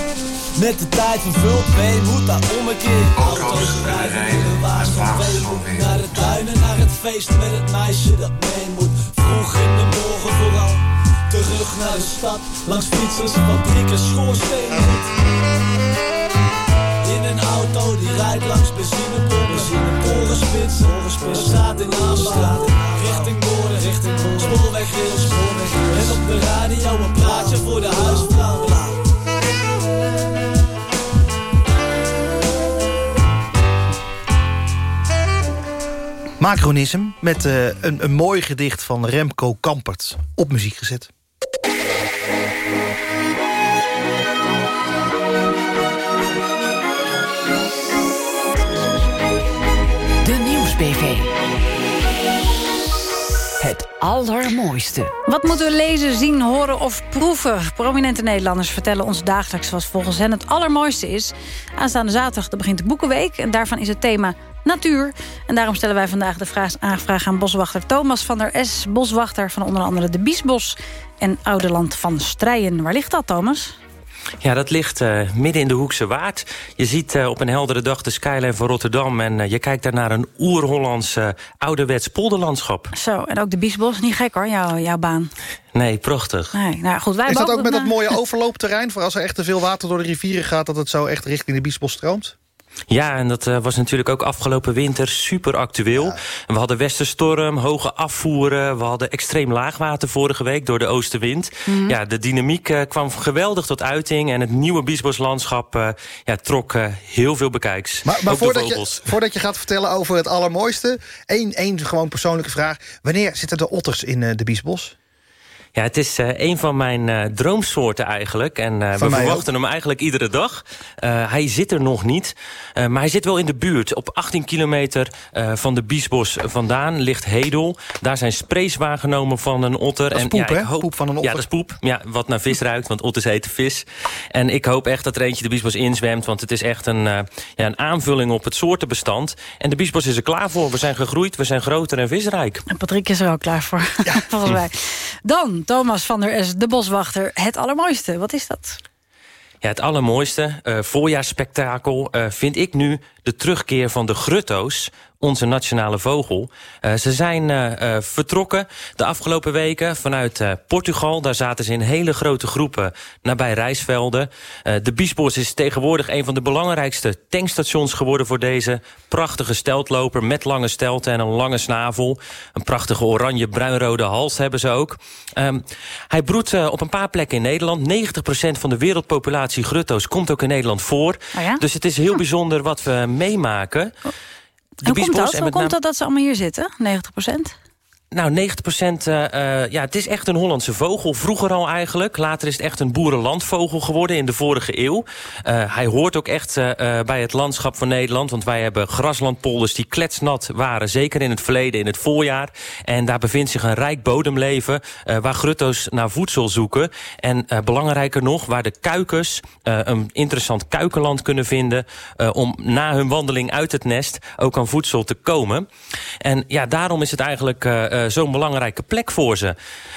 Met de tijd vervult mee, moet daar ommekeer. Auto's rijden in de waas van Weemoed. Naar de duinen, naar het feest met het meisje dat mee moet. Vroeg in de morgen vooral. Terug naar de stad, langs fietsers, fabrieken, schoorstenen. In een auto die rijdt langs benzinepompen. Orenspitsen, we staat in aanslag. Richting Noorden, richting Noorden. Spoorwegrail, spoorwegrail. Op de radio een praatje voor de huisvrouw. Macronism met uh, een, een mooi gedicht van Remco Kampert op muziek gezet. Het allermooiste. Wat moeten we lezen, zien, horen of proeven? Prominente Nederlanders vertellen ons dagelijks wat volgens hen het allermooiste is. Aanstaande zaterdag begint de Boekenweek en daarvan is het thema natuur. En daarom stellen wij vandaag de vraag, aanvraag aan boswachter Thomas van der S. Boswachter van onder andere de Biesbos en Ouderland van Strijen. Waar ligt dat, Thomas? Ja, dat ligt uh, midden in de Hoekse Waard. Je ziet uh, op een heldere dag de skyline van Rotterdam... en uh, je kijkt daar naar een oer-Hollands ouderwets polderlandschap. Zo, en ook de Biesbos. Niet gek hoor, jouw, jouw baan. Nee, prachtig. Nee, nou goed, wij Is dat ook met dat mooie [LAUGHS] overloopterrein... voor als er echt te veel water door de rivieren gaat... dat het zo echt richting de Biesbos stroomt? Ja, en dat uh, was natuurlijk ook afgelopen winter super actueel. We hadden westerstorm, hoge afvoeren... we hadden extreem laagwater vorige week door de oostenwind. Mm. Ja, de dynamiek uh, kwam geweldig tot uiting... en het nieuwe Biesboslandschap uh, ja, trok heel veel bekijks. Maar, maar voordat, je, voordat je gaat vertellen over het allermooiste... één, één gewoon persoonlijke vraag. Wanneer zitten de otters in de Biesbos? Ja, het is uh, een van mijn uh, droomsoorten eigenlijk. En uh, we verwachten hem eigenlijk iedere dag. hij zit er nog niet, maar hij zit wel in de buurt. Op 18 kilometer van de Biesbos vandaan ligt Hedel. Daar zijn sprays waargenomen van een otter. Dat is poep, en, ja, hoop, poep van een otter. Ja, dat is poep. Ja, wat naar vis ruikt, want otters eten vis. En ik hoop echt dat er eentje de Biesbos inzwemt... want het is echt een, ja, een aanvulling op het soortenbestand. En de Biesbos is er klaar voor. We zijn gegroeid, we zijn groter en visrijk. En Patrick is er ook klaar voor, ja. [LAUGHS] volgens mij. Dan, Thomas van der S, de boswachter. Het allermooiste, wat is dat? Ja, het allermooiste uh, voorjaarsspektakel uh, vind ik nu de terugkeer van de grutto's onze nationale vogel. Uh, ze zijn uh, vertrokken de afgelopen weken vanuit Portugal. Daar zaten ze in hele grote groepen nabij Rijsvelden. de Biesbos is tegenwoordig een van de belangrijkste tankstations geworden... voor deze prachtige steltloper met lange stelten en een lange snavel. Een prachtige oranje-bruinrode hals hebben ze ook. Um, hij broedt op een paar plekken in Nederland. 90% van de wereldpopulatie grutto's komt ook in Nederland voor. Oh ja? Dus het is heel bijzonder wat we meemaken. Hoe komt dat? Hoe komt dat dat ze allemaal hier zitten, 90 procent? Nou, 90 procent, uh, ja, het is echt een Hollandse vogel. Vroeger al eigenlijk. Later is het echt een boerenlandvogel geworden in de vorige eeuw. Uh, hij hoort ook echt bij het landschap van Nederland. Want wij hebben graslandpolders die kletsnat waren. Zeker in het verleden, in het voorjaar. En daar bevindt zich een rijk bodemleven... waar grutto's naar voedsel zoeken. En belangrijker nog, waar de kuikens een interessant kuikenland kunnen vinden... om na hun wandeling uit het nest ook aan voedsel te komen. En ja, daarom is het eigenlijk uh, zo'n belangrijke plek voor ze.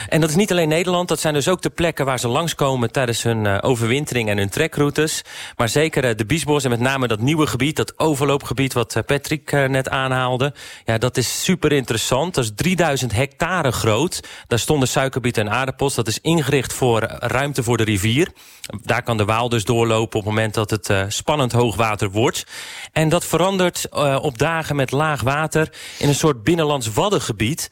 En dat is niet alleen Nederland, dat zijn dus ook de plekken waar ze langskomen tijdens hun uh, overwintering en hun trekroutes. Maar zeker uh, de Biesbos en met name dat nieuwe gebied, dat overloopgebied wat Patrick net aanhaalde. Ja, dat is super interessant. Dat is 3000 hectare groot. Daar stonden suikerbieten en aardappels. Dat is ingericht voor ruimte voor de rivier. Daar kan de Waal dus doorlopen op het moment dat het spannend hoogwater wordt. En dat verandert op dagen met laag water in een soort binnenlands waddengebied.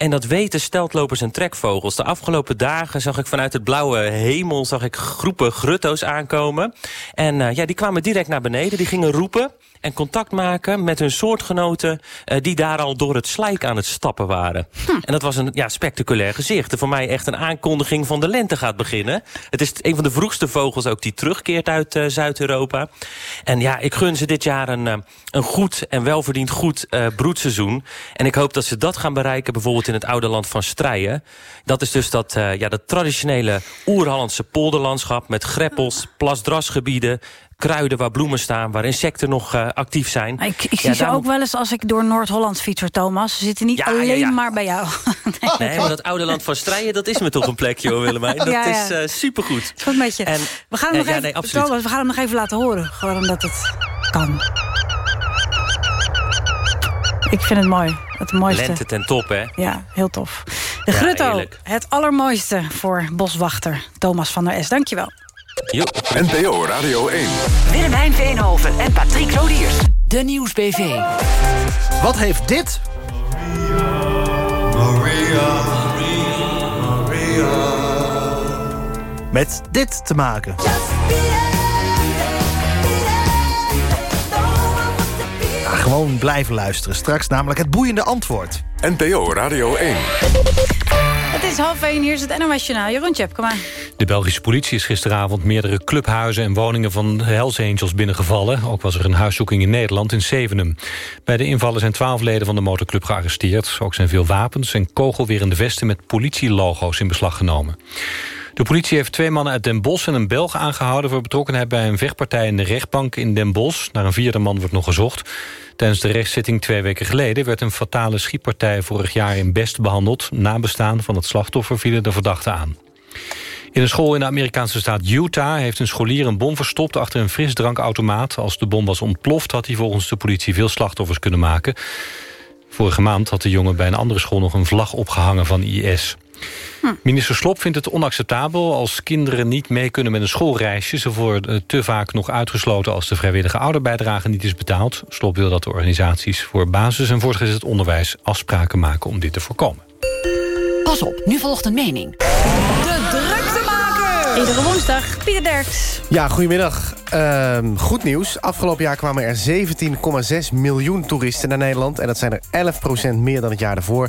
En dat weten steltlopers en trekvogels. De afgelopen dagen zag ik vanuit het blauwe hemel... zag ik groepen grutto's aankomen. En uh, ja, die kwamen direct naar beneden. Die gingen roepen. en contact maken met hun soortgenoten... Uh, die daar al door het slijk aan het stappen waren. Hm. En dat was een ja, spectaculair gezicht. En voor mij echt een aankondiging van de lente gaat beginnen. Het is een van de vroegste vogels ook die terugkeert uit uh, Zuid-Europa. En ja, ik gun ze dit jaar een, een goed en welverdiend goed broedseizoen. En ik hoop dat ze dat gaan bereiken bijvoorbeeld in het oude land van Strijen. Dat is dus dat, ja, dat traditionele oer-Hollandse polderlandschap... met greppels, plasdrasgebieden, kruiden waar bloemen staan, waar insecten nog uh, actief zijn. Ik, ik zie ze ook wel eens als ik door Noord-Holland fiets, Thomas. Ze zitten niet ja, alleen ja, maar bij jou. [LAUGHS] nee. nee, maar dat oude land van Strijen, dat is me toch een plekje, hoor, Willemijn. Dat is uh, supergoed. Goed met je. En, we gaan hem nog even, nee, Thomas, we gaan hem nog even laten horen. Gewoon omdat het kan. Ik vind het mooi. Het mooiste. Lente ten top, hè? Ja, heel tof. De Grutto, het allermooiste voor boswachter Thomas van der S. Dankjewel. Jo. NPO Radio 1. Willemijn Veenhoven en Patrick Lodiers. De Nieuwsbv. Wat heeft dit? Maria, Maria, Maria. Met dit te maken. Gewoon blijven luisteren. Straks namelijk het boeiende antwoord. NPO Radio 1. Het is half één, hier is het NOS Journaal. Jeroen Tjep, kom maar. De Belgische politie is gisteravond meerdere clubhuizen en woningen van de Hells Angels binnengevallen. Ook was er een huiszoeking in Nederland, in Zevenum. Bij de invallen zijn twaalf leden van de motorclub gearresteerd. Ook zijn veel wapens en kogelwerende vesten met politielogo's in beslag genomen. De politie heeft twee mannen uit Den Bosch en een Belg aangehouden... voor betrokkenheid bij een vechtpartij in de rechtbank in Den Bosch. Naar een vierde man wordt nog gezocht. Tijdens de rechtszitting twee weken geleden... werd een fatale schietpartij vorig jaar in Best behandeld. Nabestaan van het slachtoffer vielen de verdachte aan. In een school in de Amerikaanse staat Utah... heeft een scholier een bom verstopt achter een frisdrankautomaat. Als de bom was ontploft had hij volgens de politie veel slachtoffers kunnen maken. Vorige maand had de jongen bij een andere school nog een vlag opgehangen van IS. Hm. Minister Slop vindt het onacceptabel als kinderen niet mee kunnen met een schoolreisje. Ze worden te vaak nog uitgesloten als de vrijwillige ouderbijdrage niet is betaald. Slop wil dat de organisaties voor basis- en voortgezet onderwijs afspraken maken om dit te voorkomen. Pas op, nu volgt een mening. De druktemaker! Iedere woensdag, Pieter Derks. Ja, goedemiddag. Uh, goed nieuws. Afgelopen jaar kwamen er 17,6 miljoen toeristen naar Nederland. En dat zijn er 11% meer dan het jaar daarvoor.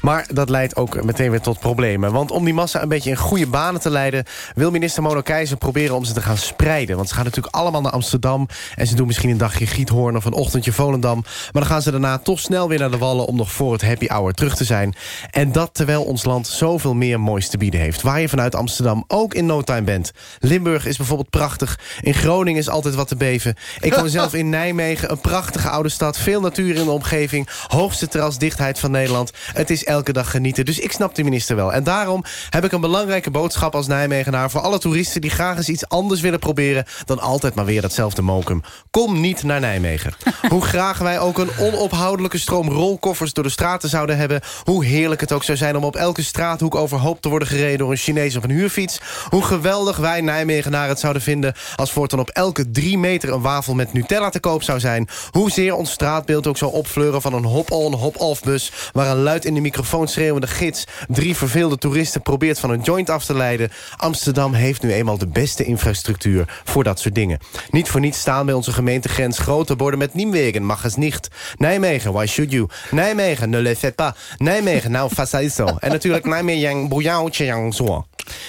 Maar dat leidt ook meteen weer tot problemen. Want om die massa een beetje in goede banen te leiden... wil minister Keizer proberen om ze te gaan spreiden. Want ze gaan natuurlijk allemaal naar Amsterdam. En ze doen misschien een dagje Giethoorn of een ochtendje Volendam. Maar dan gaan ze daarna toch snel weer naar de Wallen... om nog voor het happy hour terug te zijn. En dat terwijl ons land zoveel meer moois te bieden heeft. Waar je vanuit Amsterdam ook in no time bent. Limburg is bijvoorbeeld prachtig. In Groningen Is altijd wat te beven. Ik woon zelf in Nijmegen, een prachtige oude stad. Veel natuur in de omgeving. Hoogste terrasdichtheid van Nederland. Het is elke dag genieten. Dus ik snap de minister wel. En daarom heb ik een belangrijke boodschap als Nijmegenaar... voor alle toeristen die graag eens iets anders willen proberen... dan altijd maar weer datzelfde mokum. Kom niet naar Nijmegen. Hoe graag wij ook een onophoudelijke stroom rolkoffers... door de straten zouden hebben. Hoe heerlijk het ook zou zijn om op elke straathoek overhoop te worden gereden... door een Chinees of een huurfiets. Hoe geweldig wij Nijmegenaren het zouden vinden... als voortaan op elke drie meter een wafel met Nutella te koop zou zijn. Hoezeer ons straatbeeld ook zou opfleuren van een hop-on, hop-off bus... waar een luid in de microfoon schreeuwende gids... drie verveelde toeristen probeert van een joint af te leiden. Amsterdam heeft nu eenmaal de beste infrastructuur voor dat soort dingen. Niet voor niets staan bij onze gemeentegrens grote borden met Niemwegen, mag es niet. Nijmegen, why should you? Nijmegen, ne le fais pas. Nijmegen, nou, faça. En natuurlijk Nijmegen, bouillon, tjang, zo.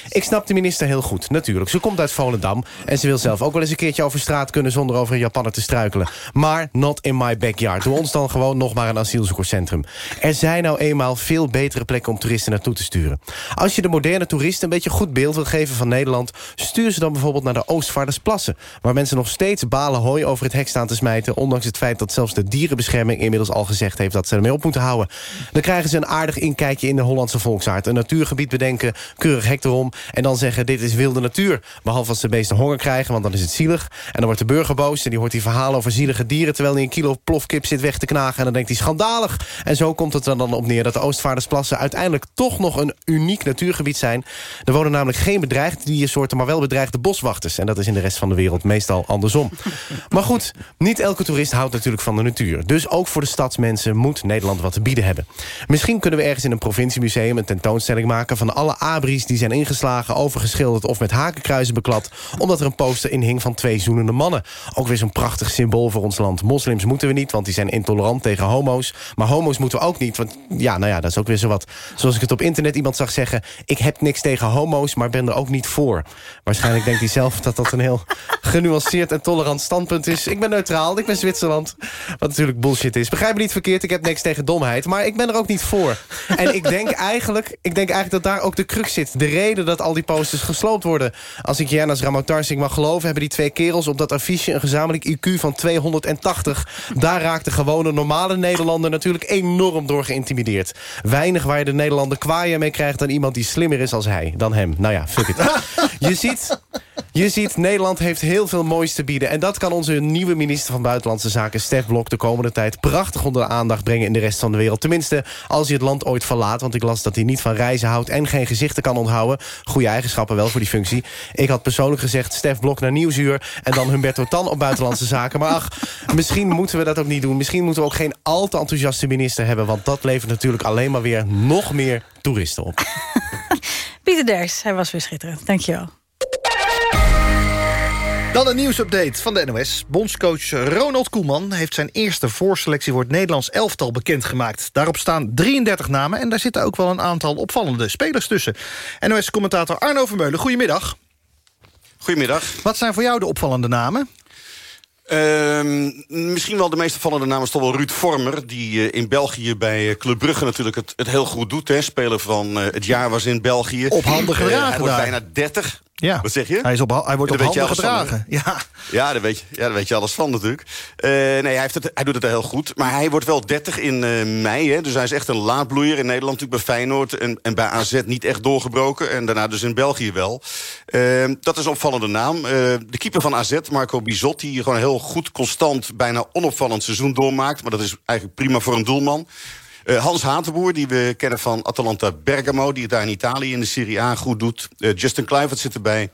Ik snap de minister heel goed, natuurlijk. Ze komt uit Volendam en ze wil zelf ook wel eens een keertje over straat kunnen... zonder over een Japanner te struikelen. Maar not in my backyard. Doe ons dan gewoon nog maar een asielzoekerscentrum. Er zijn nou eenmaal veel betere plekken om toeristen naartoe te sturen. Als je de moderne toeristen een beetje goed beeld wil geven van Nederland... stuur ze dan bijvoorbeeld naar de Oostvaardersplassen... waar mensen nog steeds balen hooi over het hek staan te smijten... ondanks het feit dat zelfs de dierenbescherming inmiddels al gezegd heeft... dat ze ermee op moeten houden. Dan krijgen ze een aardig inkijkje in de Hollandse volksaard. Een natuurgebied bedenken, keurig hek erom... en dan zeggen dit is wilde natuur. Behalve als de beesten honger krijgen, want dan is het zielig. En dan wordt de burger boos en die hoort die verhalen over zielige dieren... terwijl hij een kilo plofkip zit weg te knagen. En dan denkt hij schandalig. En zo komt het er dan op neer dat de Oostvaardersplassen... uiteindelijk toch nog een uniek natuurgebied zijn. Er wonen namelijk geen bedreigde diersoorten... maar wel bedreigde boswachters. En dat is in de rest van de wereld meestal andersom. [LAUGHS] maar goed, niet elke toerist houdt natuurlijk van de natuur. Dus ook voor de stadsmensen moet Nederland wat te bieden hebben. Misschien kunnen we ergens in een provinciemuseum... een tentoonstelling maken van alle abris die zijn ingeslagen, overgeschilderd... of met hakenkruizen beklad... omdat er een poster in hing van twee zoenende mannen. Ook weer zo'n prachtig symbool voor ons land. Moslims moeten we niet, want die zijn intolerant tegen homo's. Maar homo's moeten we ook niet, want ja, nou ja, dat is ook weer zo wat... zoals ik het op internet iemand zag zeggen... ik heb niks tegen homo's, maar ben er ook niet voor. Waarschijnlijk denkt hij zelf dat dat een heel [LAUGHS] genuanceerd en tolerant standpunt is. Ik ben neutraal, ik ben Zwitserland. Wat natuurlijk bullshit is. Begrijp me niet verkeerd, ik heb niks tegen domheid. Maar ik ben er ook niet voor. En ik denk eigenlijk, ik denk eigenlijk dat daar ook de crux zit. De reden dat al die posters gesloopt worden. Als ik Jernas Ramotarsing mag geloven... hebben die twee kerels op dat affiche een gezamenlijk IQ van 280. Daar raakt de gewone normale Nederlander natuurlijk enorm door geïntimideerd. Weinig waar je de Nederlander kwaaien mee krijgt... dan iemand die slimmer is als hij, dan hem. Nou ja, fuck it. [LAUGHS] Je ziet, je ziet, Nederland heeft heel veel moois te bieden. En dat kan onze nieuwe minister van Buitenlandse Zaken... Stef Blok de komende tijd prachtig onder de aandacht brengen... in de rest van de wereld. Tenminste, als hij het land ooit verlaat. Want ik las dat hij niet van reizen houdt... en geen gezichten kan onthouden. Goede eigenschappen wel voor die functie. Ik had persoonlijk gezegd Stef Blok naar Nieuwsuur... en dan Humberto Tan op Buitenlandse Zaken. Maar ach, misschien moeten we dat ook niet doen. Misschien moeten we ook geen al te enthousiaste minister hebben... want dat levert natuurlijk alleen maar weer nog meer toeristen op. [LAUGHS] Pieter Ders, hij was weer schitterend. Dankjewel. Dan een nieuwsupdate van de NOS. Bondscoach Ronald Koeman heeft zijn eerste voorselectie... voor het Nederlands elftal bekendgemaakt. Daarop staan 33 namen en daar zitten ook wel een aantal opvallende spelers tussen. NOS-commentator Arno Vermeulen, goedemiddag. Goedemiddag. Wat zijn voor jou de opvallende namen? Ehm, misschien wel de meest opvallende naam is toch wel Ruud Vormer... die uh, in België bij uh, Club Brugge natuurlijk het, het heel goed doet. Hè. Speler van uh, het jaar was in België. Op handen gedragen Hij wordt daar. bijna 30. Ja. Wat zeg je? Hij, is op, hij wordt op handen van, gedragen. ja. Ja, daar weet je, ja, daar weet je alles van natuurlijk. Eh, nee, hij, heeft het, hij doet het heel goed. Maar hij wordt wel 30 in eh, mei. Hè, dus hij is echt een laadbloeier in Nederland. Natuurlijk bij Feyenoord en, en bij AZ niet echt doorgebroken. En daarna dus in België wel. Eh, dat is een opvallende naam. De keeper van AZ, Marco Bizot... die gewoon heel goed, constant, bijna onopvallend seizoen doormaakt. Maar dat is eigenlijk prima voor een doelman. Uh, Hans Hatenboer, die we kennen van Atalanta Bergamo... die het daar in Italië in de Serie A goed doet. Uh, Justin Kluivert zit erbij.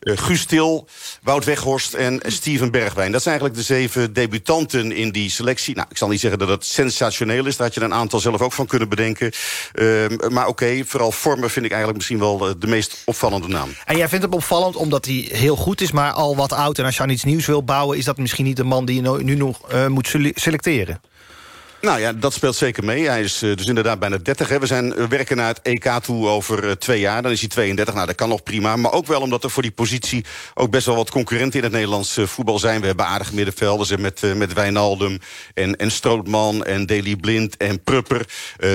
Uh, Guus Til, Wout Weghorst en Steven Bergwijn. Dat zijn eigenlijk de zeven debutanten in die selectie. Nou, ik zal niet zeggen dat het sensationeel is. Daar had je een aantal zelf ook van kunnen bedenken. Uh, maar oké, vooral Vormer vind ik eigenlijk misschien wel de meest opvallende naam. En jij vindt hem opvallend omdat hij heel goed is... maar al wat oud en als je aan iets nieuws wil bouwen... is dat misschien niet de man die je nu nog moet selecteren? Nou ja, dat speelt zeker mee. Hij is uh, dus inderdaad bijna 30. Hè. We, zijn, we werken naar het EK toe over uh, twee jaar. Dan is hij 32. Nou, dat kan nog prima. Maar ook wel omdat er voor die positie ook best wel wat concurrenten in het Nederlands voetbal zijn. We hebben aardige middenvelders met, met Wijnaldum en, en Strootman en Deli Blind en Prupper.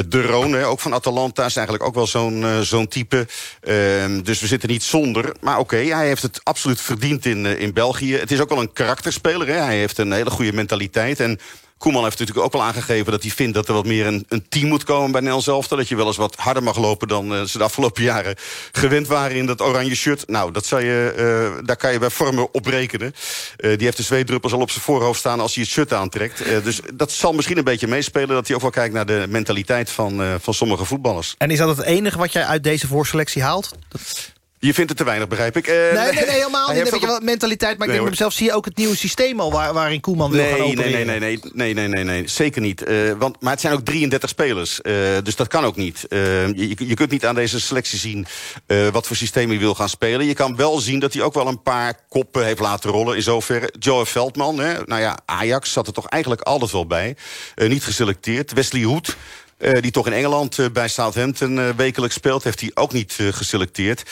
de Roon, hè, ook van Atalanta, is eigenlijk ook wel zo'n zo'n type. Ehm, dus we zitten niet zonder. Maar oké, hij heeft het absoluut verdiend in, in België. Het is ook wel een karakterspeler. Hè. Hij heeft een hele goede mentaliteit en... Koeman heeft natuurlijk ook wel aangegeven dat hij vindt... dat er wat meer een, een team moet komen bij Nel zelf. Dat je wel eens wat harder mag lopen dan uh, ze de afgelopen jaren gewend waren in dat oranje shirt. Nou, dat zou je, uh, daar kan je bij vormen op rekenen. Uh, die heeft de zweetdruppels al op zijn voorhoofd staan als hij het shirt aantrekt. dus dat zal misschien een beetje meespelen... dat hij ook wel kijkt naar de mentaliteit van, van sommige voetballers. En is dat het enige wat jij uit deze voorselectie haalt? Dat... Je vindt het te weinig, begrijp ik. Uh, nee, nee, nee, helemaal niet. Heb je wel mentaliteit. Maar ik denk mezelf, zie je ook het nieuwe systeem al... Waar, waarin Koeman wil nee, gaan opereren? Nee, nee, nee, nee, nee, nee, nee, zeker niet. Uh, want, maar het zijn ook 33 spelers. Uh, dus dat kan ook niet. Je, je, kunt niet aan deze selectie zien wat voor systeem hij wil gaan spelen. Je kan wel zien dat hij ook wel een paar koppen heeft laten rollen. In zoverre. Joe Veldman, hè, nou ja, Ajax zat er toch eigenlijk altijd wel bij. niet geselecteerd. Wesley Hoed... Uh, die toch in Engeland uh, bij Southampton uh, wekelijks speelt... heeft hij ook niet geselecteerd.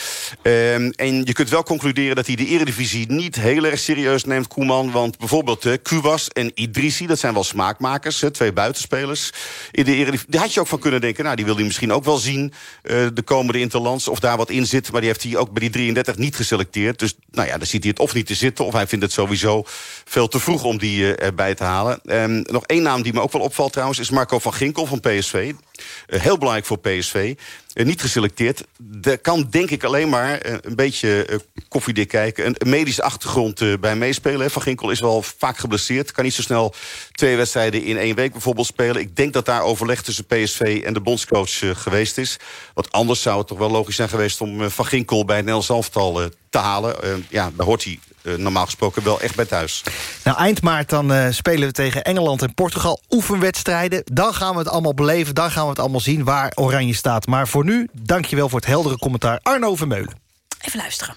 Ehm, en je kunt wel concluderen dat hij de eredivisie niet heel erg serieus neemt, Koeman. Want bijvoorbeeld Kubas en Idrissi, dat zijn wel smaakmakers. twee buitenspelers in de eredivisie. Daar had je ook van kunnen denken, nou, die wil hij misschien ook wel zien... de komende Interlands, of daar wat in zit. Maar die heeft hij ook bij die 33 niet geselecteerd. Dus nou ja, dan ziet hij het of niet te zitten... of hij vindt het sowieso veel te vroeg om die erbij te halen. Um, nog één naam die me ook wel opvalt trouwens... is Marco van Ginkel van PSV. Uh, heel belangrijk voor PSV. Uh, niet geselecteerd. Er kan denk ik alleen maar uh, een beetje koffiedik kijken. Een, medische achtergrond bij meespelen. Van Ginkel is wel vaak geblesseerd. Kan niet zo snel twee wedstrijden in één week bijvoorbeeld spelen. Ik denk dat daar overleg tussen PSV en de bondscoach geweest is. Want anders zou het toch wel logisch zijn geweest... om Van Ginkel bij het elftal te halen. ja, daar hoort hij eh, normaal gesproken wel echt bij thuis. Nou, eind maart dan eh, spelen we tegen Engeland en Portugal oefenwedstrijden. Dan gaan we het allemaal beleven, dan gaan we het allemaal zien waar Oranje staat. Maar voor nu, dankjewel voor het heldere commentaar. Arno Vermeulen. Even luisteren.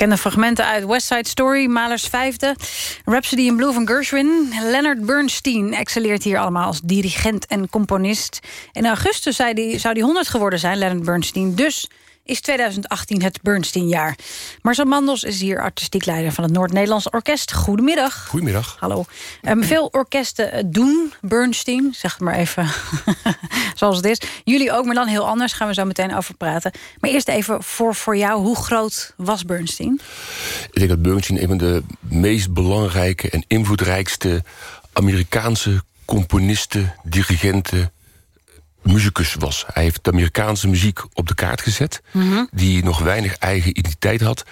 Bekende fragmenten uit West Side Story, Malers Vijfde... Rhapsody in Blue van Gershwin. Leonard Bernstein excelleert hier allemaal als dirigent en componist. In augustus zou hij 100 geworden zijn, Leonard Bernstein. Dus is 2018 het Bernstein-jaar. Marcel Mandels is hier artistiek leider van het Noord-Nederlands Orkest. Goedemiddag. Goedemiddag. Hallo. Ehm, veel orkesten eh, doen Bernstein, zeg het maar even [LAUGHS] zoals het is. Jullie ook, maar dan heel anders, gaan we zo meteen over praten. Maar eerst even voor, voor jou, hoe groot was Bernstein? Ik denk dat Bernstein een van de meest belangrijke en invloedrijkste Amerikaanse componisten, dirigenten, muzikus was. Hij heeft de Amerikaanse muziek op de kaart gezet... Mhm. die nog weinig eigen identiteit had.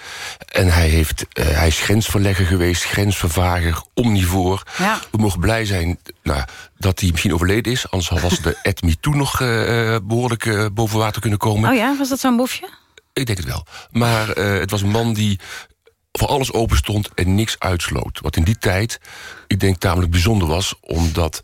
En hij, heeft, eh, hij is grensverlegger geweest, grensvervager, omnivoor. Ja. We mogen blij zijn nou, dat hij misschien overleden is... anders was de [LAUGHS] Ed Me Too nog eh, eh, behoorlijk eh, boven water kunnen komen. Oh ja, was dat zo'n boefje? Ik denk het wel. Maar het was een man die voor alles open stond en niks uitsloot. Wat in die tijd, ik denk, tamelijk bijzonder was... omdat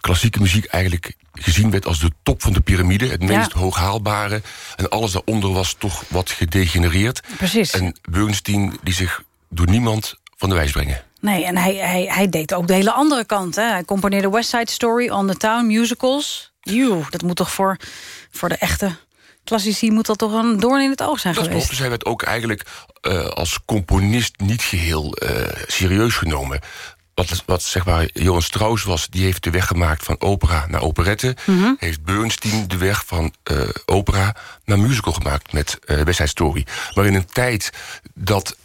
klassieke muziek eigenlijk gezien werd als de top van de piramide. Het meest Ja. hooghaalbare. En alles daaronder was toch wat gedegenereerd. Precies. En Bernstein die zich door niemand van de wijs brengen. Nee, en hij, hij, hij deed ook de hele andere kant. Hè. Hij componeerde West Side Story, On the Town, musicals. Joe, dat moet toch voor, voor de echte klassici... moet dat toch een doorn in het oog zijn Dat geweest? klopt. Hij werd ook eigenlijk eh, als componist niet geheel eh, serieus genomen. Wat, wat zeg maar Johan Strauss was, die heeft de weg gemaakt van opera naar operette. Mhm. Heeft Bernstein de weg van eh, opera naar musical gemaakt met eh West Side Story. Maar in een tijd dat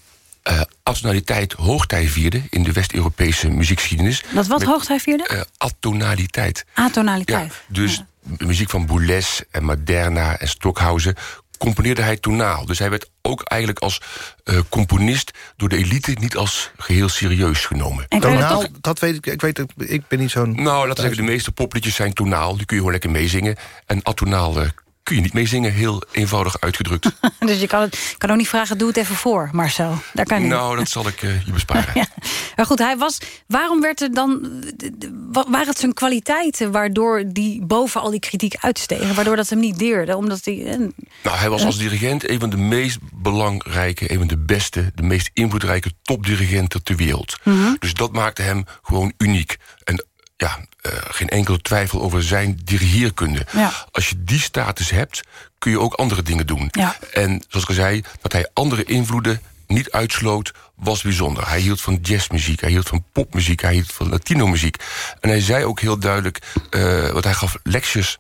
eh atonaliteit hoogtij vierde in de West-Europese muziekgeschiedenis. Dat wat met, hoogtij vierde? atonaliteit. Atonaliteit. Dus de muziek van Boulez en Maderna en Stockhausen componeerde hij tonaal. Dus hij werd ook eigenlijk als eh, componist door de elite niet als geheel serieus genomen. Tonaal, dat weet ik, ik weet ik ben niet zo'n... Nou, laten we zeggen, de meeste popliedjes zijn tonaal. Die kun je gewoon lekker meezingen. En atonaal eh, kun je niet meezingen, heel eenvoudig uitgedrukt. [LAUGHS] Dus je kan, het, kan ook niet vragen, doe het even voor, Marcel. Daar kan niet. nou, dat zal ik eh, je besparen. [LAUGHS] Ja. Maar goed, hij was. Waarom werd er dan. wa- Waren het zijn kwaliteiten waardoor die boven al die kritiek uitstegen? Waardoor dat hem niet deerde? Omdat hij. eh, Nou, hij was als dirigent een van de meest belangrijke, een van de beste, de meest invloedrijke topdirigenten ter wereld. Mhm. Dus dat maakte hem gewoon uniek. En ja, eh, geen enkele twijfel over zijn dirigeerkunde. Ja. Als je die status hebt, kun je ook andere dingen doen. Ja. En zoals ik al zei, dat hij andere invloeden niet uitsloot, was bijzonder. Hij hield van jazzmuziek, hij hield van popmuziek, hij hield van latino-muziek. En hij zei ook heel duidelijk, eh want hij gaf lectures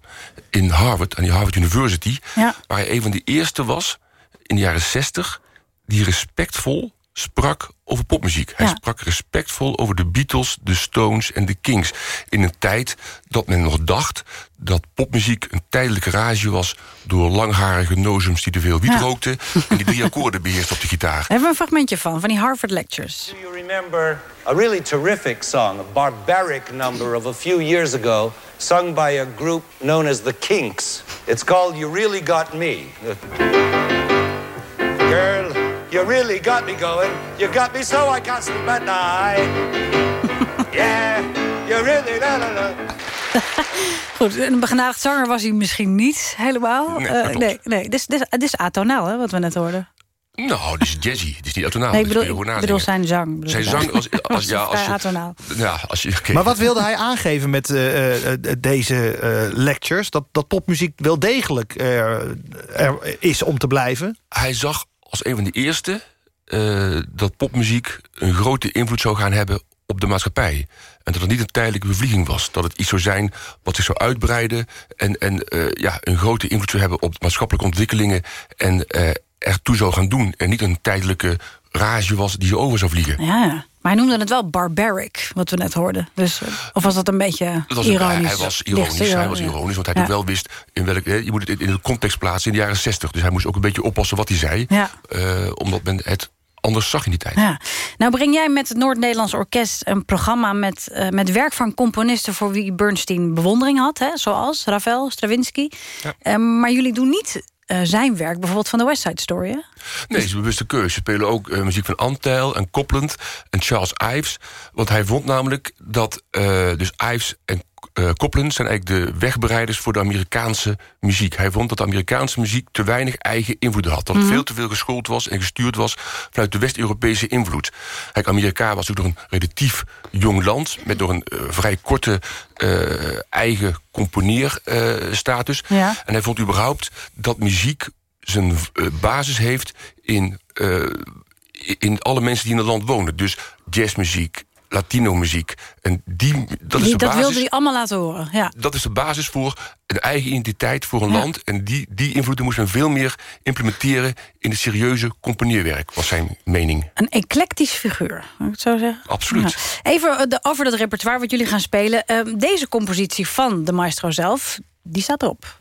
in Harvard, aan die Harvard University, Ja. waar hij een van de eerste was in de jaren zestig die respectvol sprak over popmuziek. Hij Ja. sprak respectvol over de Beatles, de Stones en de Kings. In een tijd dat men nog dacht dat popmuziek een tijdelijke rage was... door langharige nozems die te veel wiet Ja. rookten... [LAUGHS] en die drie akkoorden beheerst op de gitaar. Daar hebben we een fragmentje van, van die Harvard Lectures. You remember a really terrific song, a barbaric number of a few years ago, sung by a group known as the Kinks. It's called You Really Got Me. Girl, you really got me going. You got me so I can't sleep at night. [LAUGHS] yeah, you really... La, la, la. Goed, een begenadigd zanger was hij misschien niet helemaal. Nee, Eh, nee, nee. Dit, is, dit, is- atonaal, hè, wat we net hoorden. Nou, dit is jazzy. Dit is niet atonaal. nee, ik bedoel, ik zijn zang. bedoel Zijn zang, als, [LAUGHS] als, ja, als je, atonaal. ja, als je. Maar wat wilde hij aangeven met eh, eh, deze lectures? Dat, dat popmuziek wel degelijk eh, er is om te blijven? Hij zag als een van de eerste eh, dat popmuziek een grote invloed zou gaan hebben op de maatschappij. En dat het niet een tijdelijke bevlieging was. Dat het iets zou zijn wat zich zou uitbreiden... en, en eh, ja, een grote invloed zou hebben op maatschappelijke ontwikkelingen... en eh, ertoe zou gaan doen... en niet een tijdelijke rage was die je over zou vliegen. Ja, ja. maar hij noemde het wel barbaric, wat we net hoorden. Dus, of was dat een beetje Dat was een- ironisch? hij, hij was ironisch, Licht hij was ja. ironisch, want hij Ja. wel wist... In welk, je moet het in de context plaatsen in de jaren 60. Dus hij moest ook een beetje oppassen wat hij zei. Ja. eh, omdat men het anders zag in die tijd. Ja. Nou breng jij met het Noord-Nederlands Orkest een programma... Met, eh, met werk van componisten voor wie Bernstein bewondering had. Hè? Zoals Ravel, Stravinsky. Eh, maar jullie doen niet eh, zijn werk, bijvoorbeeld van de West Side Story. Nee, het is een bewuste keuze. Ze spelen ook eh, muziek van Antel en Copland en Charles Ives. Want hij vond namelijk dat eh, dus Ives en eh, Copland... zijn eigenlijk de wegbereiders voor de Amerikaanse muziek. Hij vond dat de Amerikaanse muziek te weinig eigen invloed had. Dat het Mhm. veel te veel geschoold was en gestuurd was... vanuit de West-Europese invloed. Kijk, Amerika was natuurlijk nog een relatief jong land... met door een eh, vrij korte eh, eigen componeerstatus. Ja. En hij vond überhaupt dat muziek zijn eh, basis heeft in, eh, in alle mensen die in het land wonen. Dus jazzmuziek, Latino-muziek. En die, dat is de dat basis. wilde hij allemaal laten horen. Ja. Dat is de basis voor een eigen identiteit voor een Ja. land. En die, die invloeden moest men veel meer implementeren... in het serieuze componeerwerk, was zijn mening. Een eclectisch figuur, moet ik het zo zeggen? Absoluut. Ja. Even eh, de- over dat repertoire wat jullie gaan spelen. Eh, deze compositie van de maestro zelf, die staat erop.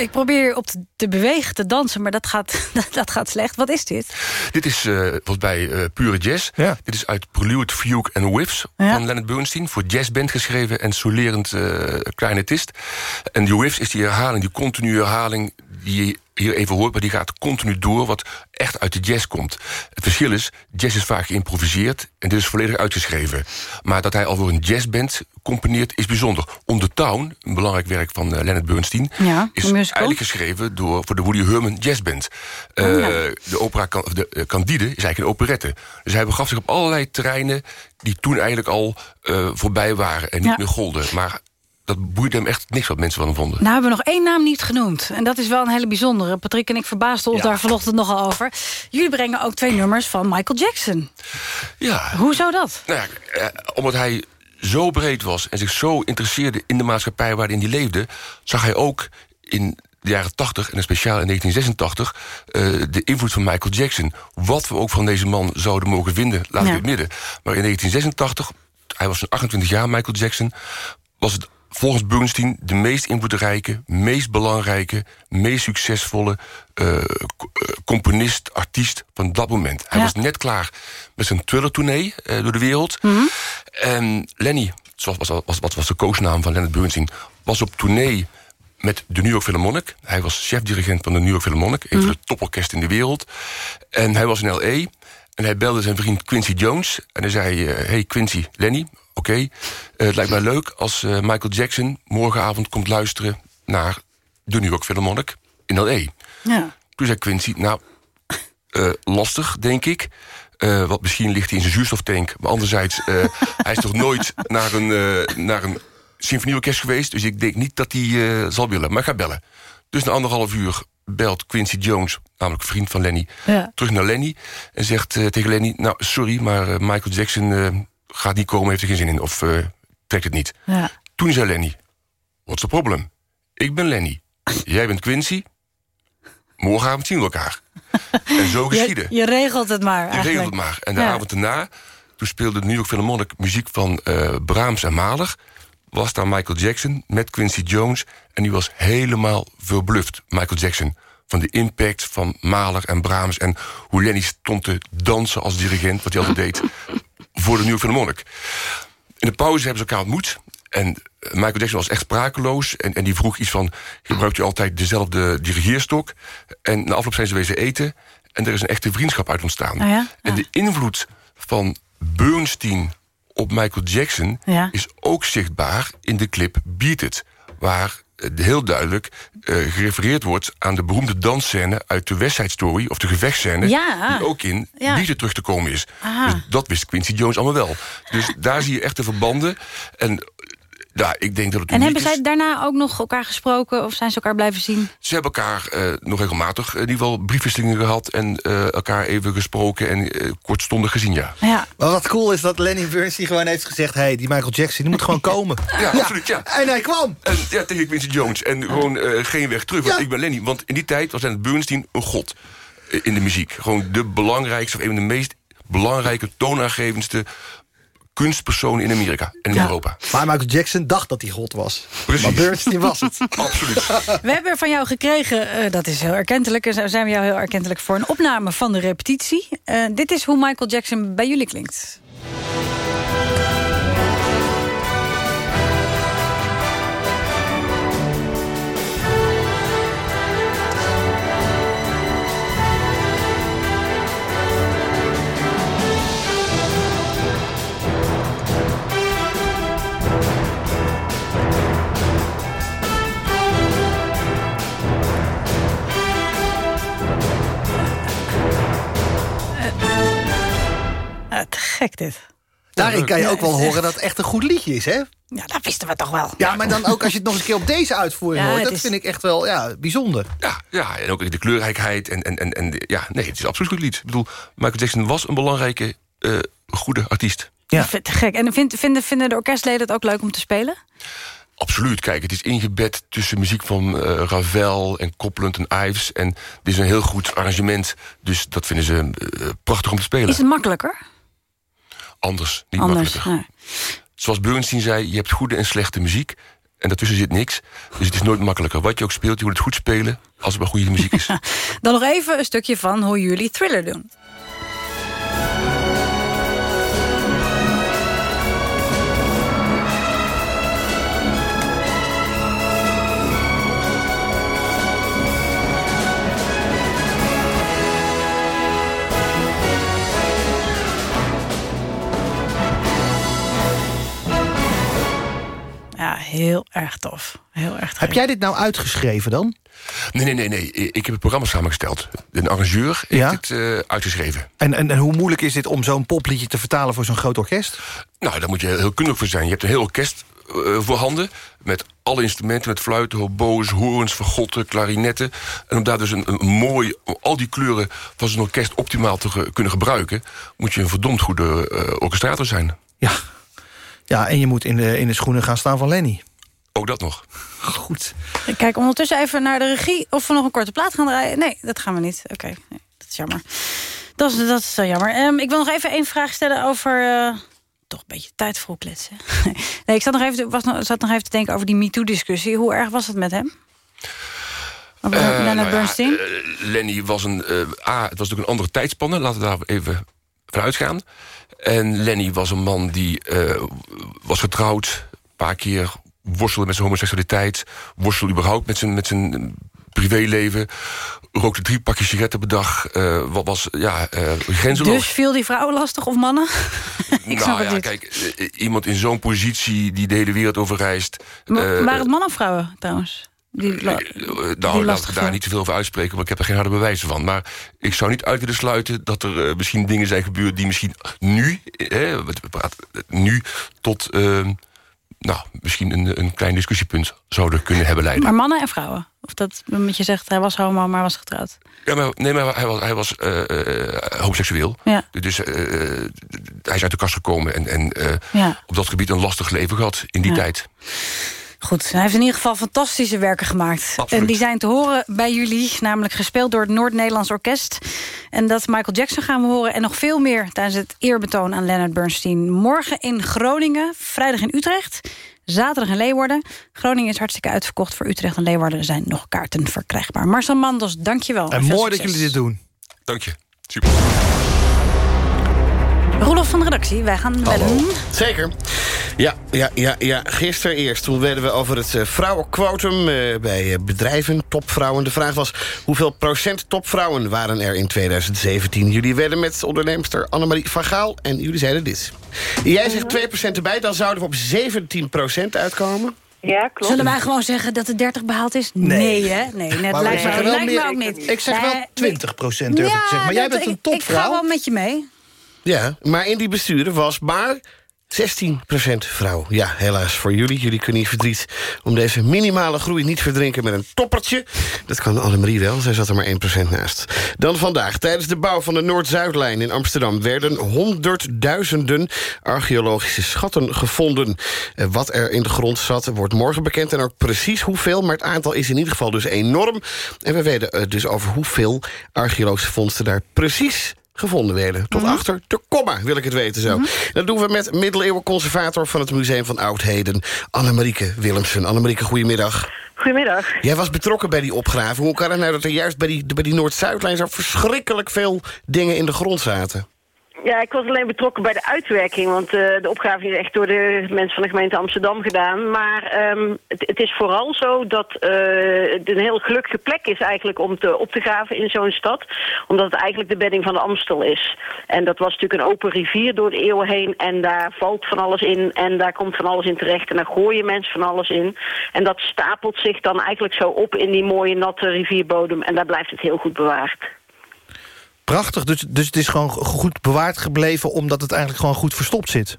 Ik probeer op te, bewegen, te dansen, maar dat gaat, [LAUGHS] dat, gaat slecht. Wat is dit? Dit is eh, volgens mij eh, pure jazz. Dit is uit Prelude, Fugue and Whiffs Ja. van Leonard Bernstein. Voor jazzband geschreven en solerend eh kleinetist. En die whiffs is die herhaling, die continue herhaling... die hier even hoort, maar die gaat continu door... wat echt uit de jazz komt. Het verschil is, jazz is vaak geïmproviseerd... en dit is volledig uitgeschreven. Maar dat hij al voor een jazzband componeert is bijzonder. On the Town, een belangrijk werk van eh, Leonard Bernstein... Ja, is eigenlijk geschreven door, voor de Woody Herman Jazzband. Oh, ja. De opera de, eh, Candide is eigenlijk een operette. Dus hij begaf zich op allerlei terreinen... die toen eigenlijk al voorbij waren en niet Ja. meer golden. Maar dat boeide hem echt niks wat mensen van hem vonden. Nou hebben we nog één naam niet genoemd. En dat is wel een hele bijzondere. Patrick en ik verbaasden ons daar vanochtend nogal over. Jullie brengen ook twee nummers van Michael Jackson. Ja. Hoe zou dat? Nou ja, eh, omdat hij zo breed was en zich zo interesseerde in de maatschappij waarin hij leefde, zag hij ook in de jaren 80 en in speciaal in 1986 eh, de invloed van Michael Jackson. Wat we ook van deze man zouden mogen vinden, laat ik Ja. het midden. Maar in 1986, hij was zo'n 28 jaar, Michael Jackson, was het volgens Bernstein de meest invloedrijke, meest belangrijke, meest succesvolle eh, eh, componist, artiest van dat moment. Hij Ja. was net klaar met zijn Thriller-tournee eh, door de wereld. En Lenny, zoals was, was, wat was de koosnaam van Leonard Bernstein... was op tournee met de New York Philharmonic. Hij was chefdirigent van de New York Philharmonic. Een van de toporkesten in de wereld. En hij was in L.A. En hij belde zijn vriend Quincy Jones. En hij zei, hey Quincy, Lenny, oké. eh, het lijkt mij leuk als eh, Michael Jackson morgenavond komt luisteren... naar de New York Philharmonic in L.A. Ja. Toen zei Quincy, nou, eh, lastig, denk ik. Eh, wat misschien ligt hij in zijn zuurstoftank. Maar anderzijds, [LAUGHS] hij is toch nooit naar een, naar een symfonieorkest geweest. Dus ik denk niet dat hij zal willen. Maar ga bellen. Dus na anderhalf uur belt Quincy Jones, namelijk vriend van Lenny... Ja. terug naar Lenny en zegt tegen Lenny... nou, sorry, maar Michael Jackson gaat niet komen, heeft er geen zin in. Of eh, trekt het niet. Ja. Toen zei Lenny, what's the problem? Ik ben Lenny. Jij bent Quincy. Morgenavond zien we elkaar. [LAUGHS] En zo geschiedde. Je, je regelt het maar. Je eigenlijk. regelt het maar. En de Ja. avond daarna, toen speelde de New York Philharmonic muziek van eh, Brahms en Mahler. Was daar Michael Jackson met Quincy Jones. En die was helemaal verbluft, Michael Jackson. Van de impact van Mahler en Brahms. En hoe Lenny stond te dansen als dirigent, wat hij altijd deed, [LAUGHS] voor de York Philharmonic. In de pauze hebben ze elkaar ontmoet. En Michael Jackson was echt sprakeloos. En, en die vroeg iets van, gebruikt u altijd dezelfde dirigeerstok? En na afloop zijn ze wezen eten. En er is een echte vriendschap uit ontstaan. Oh ja? En de invloed van Bernstein op Michael Jackson... Ja. is ook zichtbaar in de clip Beat It. Waar heel duidelijk eh, gerefereerd wordt aan de beroemde dansscène... uit de West Side Story, of de gevechtscène... Ja. die ook in Ja. Terug te komen is. Aha. Dus dat wist Quincy Jones allemaal wel. Dus [LAUGHS] daar zie je echt de verbanden. En Ja, ik denk dat het En hebben is. zij daarna ook nog elkaar gesproken... of zijn ze elkaar blijven zien? Ze hebben elkaar eh, nog regelmatig in ieder geval briefwisselingen gehad... en eh, elkaar even gesproken en eh, kortstondig gezien, ja. Ja. Maar wat cool is dat Lenny Bernstein gewoon heeft gezegd... hé, hey, die Michael Jackson, die moet gewoon komen. [LAUGHS] Ja, absoluut, ja. En hij kwam. En, ja, tegen Quincy Jones. En gewoon eh, geen weg terug. Want ik ben Lenny. Want in die tijd was Leonard Bernstein een god eh, in de muziek. Gewoon de belangrijkste, of een van de meest belangrijke, toonaangevendste kunstpersonen in Amerika en in Ja. Europa. Maar Michael Jackson dacht dat hij god was. Precies. Maar Bernstein was het. [LAUGHS] Absoluut. We hebben er van jou gekregen, eh, dat is heel erkentelijk... en zijn we jou heel erkentelijk voor een opname van de repetitie. Eh, dit is hoe Michael Jackson bij jullie klinkt. Te gek dit. Daarin kan je Ja, ook wel horen dat het echt een goed liedje is, hè? Ja, dat wisten we toch wel. Ja, maar dan ook als je het nog eens een keer op deze uitvoering Ja, hoort... dat is- vind ik echt wel ja, bijzonder. Ja, ja, en ook de kleurrijkheid. En, en, en, en ja, nee, het is absoluut een goed lied. Ik bedoel, Michael Jackson was een belangrijke, eh, goede artiest. Ja. Te gek. En vind- vinden, vinden de orkestleden het ook leuk om te spelen? Absoluut. Kijk, het is ingebed tussen muziek van eh, Ravel en Copland en Ives. En dit is een heel goed arrangement. Dus dat vinden ze eh, prachtig om te spelen. Is het makkelijker? Anders, niet Anders, makkelijker. nee. Zoals Bernstein zei, je hebt goede en slechte muziek. En daartussen zit niks. Dus het is nooit makkelijker. Wat je ook speelt, je moet het goed spelen... als het maar goede muziek is. [LAUGHS] Dan nog even een stukje van hoe jullie Thriller doen. Ja, heel erg tof. Heel erg Heb jij dit nou uitgeschreven dan? Nee, nee, nee, nee. Ik heb het programma samengesteld. Een arrangeur heeft Ja? het eh, uitgeschreven. En, en, en hoe moeilijk is dit om zo'n popliedje te vertalen voor zo'n groot orkest? Nou, daar moet je heel kundig voor zijn. Je hebt een heel orkest eh, voorhanden... met alle instrumenten, met fluiten, hobo's, hoorns, vergotten, klarinetten. En om daar dus een, een mooi... om al die kleuren van zo'n orkest optimaal te ge- kunnen gebruiken... moet je een verdomd goede eh, orchestrator zijn. Ja. Ja, en je moet in de, in de schoenen gaan staan van Lenny. Ook dat nog. Goed. Ik kijk ondertussen even naar de regie of we nog een korte plaat gaan draaien. Nee, dat gaan we niet. Oké, nee, dat is jammer. Dat is, dat is wel jammer. Ehm, ik wil nog even één vraag stellen over... eh, toch een beetje tijd vol kletsen. [LAUGHS] nee, ik zat nog, even, te- was nog, zat nog even te denken over die MeToo-discussie. Hoe erg was het met hem? Over Leonard nou ja, Bernstein? eh, Lenny was een... eh, A, het was natuurlijk een andere tijdspanne. Laten we daar even van uitgaan. En Lenny was een man die eh, was getrouwd. Een paar keer worstelde met zijn homoseksualiteit. Worstelde überhaupt met zijn, met zijn privéleven. Rookte drie pakjes sigaretten per dag. eh, wat was, ja, eh grenzeloos. Dus viel die vrouwen lastig of mannen? [LAUGHS] ik snap nou het ja, niet. kijk, iemand in zo'n positie die de hele wereld over reist... Ma- eh, waren het mannen of vrouwen trouwens? Die, Eh, nou, lastig we daar niet te veel over uitspreken... want ik heb er geen harde bewijzen van. Maar ik zou niet uit willen sluiten dat er eh, misschien dingen zijn gebeurd... die misschien nu, eh, we praten nu tot... eh, nou, misschien een, een klein discussiepunt zouden kunnen hebben leiden. Maar mannen en vrouwen? Of dat omdat je zegt hij was homo, maar was getrouwd? Ja, maar, nee, maar hij was, hij was homoseksueel. Ja. Dus hij is uit de kast gekomen... en, en Ja. op dat gebied een lastig leven gehad in die Ja. tijd. Goed, hij heeft in ieder geval fantastische werken gemaakt. En die zijn te horen bij jullie, namelijk gespeeld door het Noord-Nederlands Orkest. En dat Michael Jackson gaan we horen en nog veel meer... tijdens het eerbetoon aan Leonard Bernstein. Morgen in Groningen, vrijdag in Utrecht, zaterdag in Leeuwarden. Groningen is hartstikke uitverkocht. Voor Utrecht en Leeuwarden zijn nog kaarten verkrijgbaar. Marcel Mandels, dank je wel. En mooi dat jullie dit doen. Dank je. Super. Roelof van de redactie, wij gaan bellen. Zeker. Ja, ja, ja, ja, gisteren eerst. Toen werden we over het eh, vrouwenquotum eh, bij eh, bedrijven, topvrouwen. De vraag was hoeveel procent topvrouwen waren er in 2017? Jullie werden met onderneemster Annemarie van Gaal en jullie zeiden dit. Jij zegt 2% erbij, dan zouden we op 17% uitkomen. Ja, klopt. Zullen wij gewoon zeggen dat de 30 behaald is? Nee, hè? Nee, net Maar lijkt, me, lijkt ook niet. Ik zeg wel Nee, 20 procent durf ik te zeggen. Maar jij bent een ik- Ik ga topvrouw. wel met je mee. Ja, maar in die besturen was maar 16% vrouw. Ja, helaas voor jullie. Jullie kunnen hier verdriet om deze minimale groei niet verdrinken met een toppertje. Dat kan Annemarie wel, zij zat er maar 1% naast. Dan vandaag. Tijdens de bouw van de Noord-Zuidlijn in Amsterdam... werden honderdduizenden archeologische schatten gevonden. Eh, Wat er in de grond zat, wordt morgen bekend. En ook precies hoeveel, maar het aantal is in ieder geval dus enorm. En we weten eh, dus over hoeveel archeologische vondsten daar precies gevonden werden. Tot achter de komma wil ik het weten zo. Dat doen we met middeleeuwen conservator van het Museum van Oudheden... Annemarieke Willemsen. Annemarieke, goedemiddag. Goedemiddag. Jij was betrokken bij die opgraving. Hoe kan het nou dat er juist bij die, bij die Noord-Zuidlijn... zo verschrikkelijk veel dingen in de grond zaten? Ja, ik was alleen betrokken bij de uitwerking, want eh, de opgave is echt door de mensen van de gemeente Amsterdam gedaan. Maar ehm, het, het is vooral zo dat eh, het een heel gelukkige plek is eigenlijk om te, op te graven in zo'n stad. Omdat het eigenlijk de bedding van de Amstel is. En dat was natuurlijk een open rivier door de eeuwen heen en daar valt van alles in en daar komt van alles in terecht. En daar gooien mensen van alles in. En dat stapelt zich dan eigenlijk zo op in die mooie natte rivierbodem en daar blijft het heel goed bewaard. Prachtig, dus, dus het is gewoon goed bewaard gebleven... omdat het eigenlijk gewoon goed verstopt zit.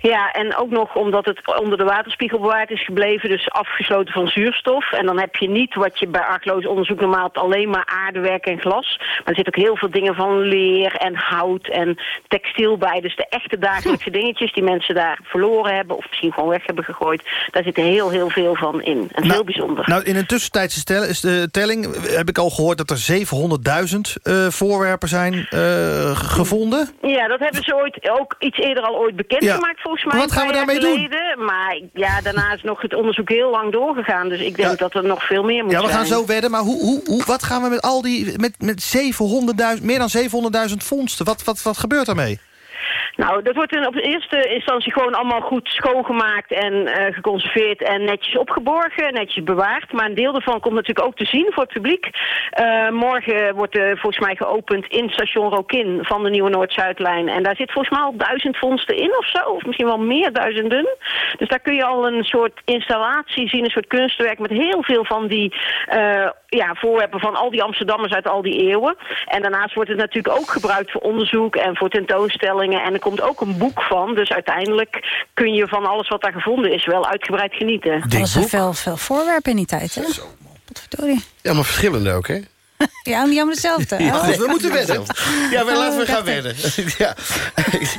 Ja, en ook nog omdat het onder de waterspiegel bewaard is gebleven, dus afgesloten van zuurstof. En dan heb je niet wat je bij archeologisch onderzoek normaal hebt, alleen maar aardewerk en glas. Maar er zitten ook heel veel dingen van leer en hout en textiel bij. Dus de echte dagelijkse dingetjes die mensen daar verloren hebben of misschien gewoon weg hebben gegooid, daar zit heel, heel veel van in. En heel bijzonder. Nou, in een tussentijdse stel, is de telling heb ik al gehoord dat er 700.000 eh, voorwerpen zijn eh, gevonden. Ja, dat hebben ze ooit ook iets eerder al ooit bekendgemaakt volgens mij. Wat gaan we daarmee geleden. Maar ja, daarna is nog het onderzoek heel lang doorgegaan. Dus ik denk dat er nog veel meer moet Ja, we zijn. gaan zo wedden, maar hoe, hoe, hoe, wat gaan we met al die... met, met 700.000, meer dan 700.000 vondsten? Wat, wat, wat gebeurt daarmee? Nou, dat wordt in op de eerste instantie gewoon allemaal goed schoongemaakt en eh, geconserveerd en netjes opgeborgen, netjes bewaard. Maar een deel daarvan komt natuurlijk ook te zien voor het publiek. Eh, morgen wordt er volgens mij geopend in station Rokin van de nieuwe Noord-Zuidlijn. En daar zit volgens mij al duizend vondsten in of zo, of misschien wel meer duizenden. Dus daar kun je al een soort installatie zien, een soort kunstwerk met heel veel van die ja, voorwerpen van al die Amsterdammers uit al die eeuwen. En daarnaast wordt het natuurlijk ook gebruikt voor onderzoek en voor tentoonstellingen. En er komt ook een boek van. Dus uiteindelijk kun je van alles wat daar gevonden is wel uitgebreid genieten. Er was er veel, veel voorwerpen in die tijd, hè? Potverdorie. Ja, maar verschillende ook, hè? [LAUGHS] Ja, niet allemaal dezelfde. Ja, Oh. goed, we moeten wedden. Ja, maar laten we Oh, gaan wedden. [LAUGHS] Ja.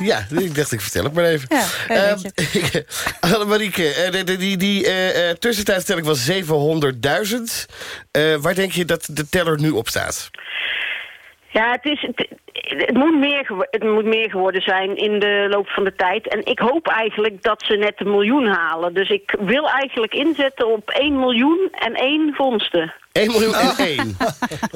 [LAUGHS] ja, ik dacht, ik vertel het maar even. Ja, Ehm, Annemarieke, eh, de- de- die, die eh, eh, tussentijdstelling was 700.000. Eh, waar denk je dat de teller nu op staat? Ja, het, is, het, het, moet meer, het moet meer geworden zijn in de loop van de tijd. En ik hoop eigenlijk dat ze net een miljoen halen. Dus ik wil eigenlijk inzetten op 1 miljoen en 1 vondsten. 1 miljoen en 1.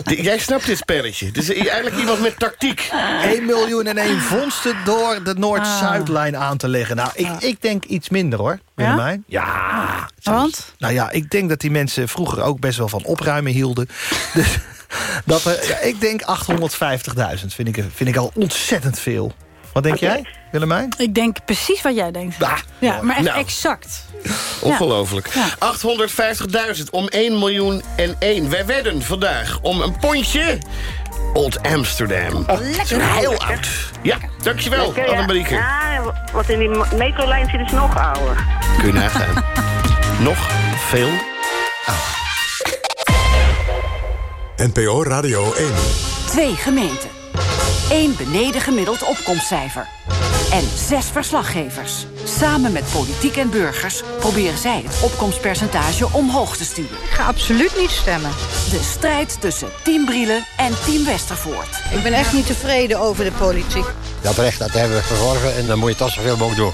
Jij snapt dit spelletje. Dus eigenlijk iemand met tactiek. 1 miljoen en 1 vondsten door de Noord-Zuidlijn aan te leggen. Nou, ik, ik denk iets minder hoor, Willemijn. Ja. Want? Nou ja, ik denk dat die mensen vroeger ook best wel van opruimen hielden. [LAUGHS] Dus dat er, ja, ik denk 850.000 vind ik, vind ik al ontzettend veel. Wat denk jij, Willemijn? Ik denk precies wat jij denkt. ja, maar echt Nou. exact. Ongelooflijk. Ja. 850.000 om 1 miljoen en 1. Wij wedden vandaag om een pondje Old Amsterdam. lekker. Heel oud. Ja, dankjewel, Lekker, ja. Annemarieke. Ja, wat in die metrolijn zit is nog ouder. Kun je nagaan. [LAUGHS] Nog veel NPO Radio 1. Twee gemeenten. Eén beneden gemiddeld opkomstcijfer. En zes verslaggevers. Samen met politiek en burgers proberen zij het opkomstpercentage omhoog te sturen. Ik ga absoluut niet stemmen. De strijd tussen Team Brielen en Team Westervoort. Ik ben echt niet tevreden over de politiek. Dat recht dat hebben we verworven en dan moet je dat zoveel mogelijk doen.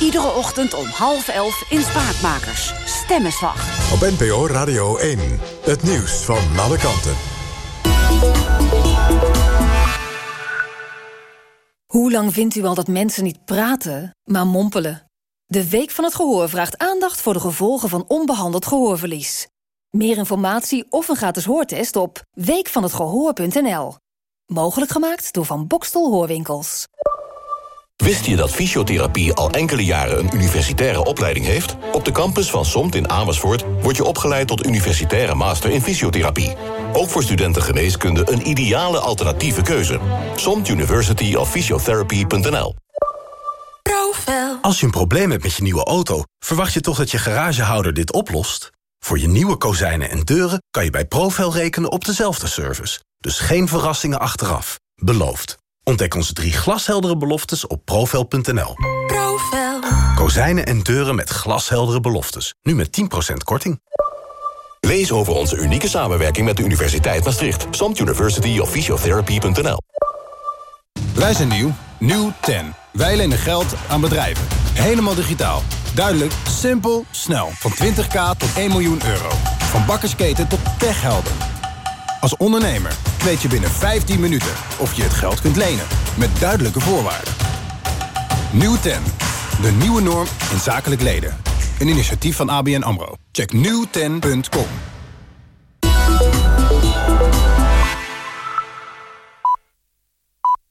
Iedere ochtend om half elf in Spraakmakers. Stemmenslag. Op NPO Radio 1. Het nieuws van alle kanten. Hoe lang vindt u al dat mensen niet praten, maar mompelen? De Week van het Gehoor vraagt aandacht voor de gevolgen van onbehandeld gehoorverlies. Meer informatie of een gratis hoortest op weekvanhetgehoor.nl. Mogelijk gemaakt door Van Bokstel Hoorwinkels. Wist je dat fysiotherapie al enkele jaren een universitaire opleiding heeft? Op de campus van SOMT in Amersfoort word je opgeleid tot universitaire master in fysiotherapie. Ook voor studenten geneeskunde een ideale alternatieve keuze. SOMT University of Physiotherapy.nl Profel. Als je een probleem hebt met je nieuwe auto... verwacht je toch dat je garagehouder dit oplost? Voor je nieuwe kozijnen en deuren kan je bij Profel rekenen op dezelfde service. Dus geen verrassingen achteraf. Beloofd. Ontdek onze drie glasheldere beloftes op profel.nl. Profel. Kozijnen en deuren met glasheldere beloftes. Nu met 10% korting. Lees over onze unieke samenwerking met de Universiteit Maastricht. Samt University of Physiotherapy.nl Wij zijn nieuw. Nieuw 10. Wij lenen geld aan bedrijven. Helemaal digitaal. Duidelijk, simpel, snel. Van 20k tot 1 miljoen euro. Van bakkersketen tot techhelden. Als ondernemer weet je binnen 15 minuten of je het geld kunt lenen. Met duidelijke voorwaarden. Nieuw 10. De nieuwe norm in zakelijk leden. Een initiatief van ABN AMRO. Check nieuwten.com.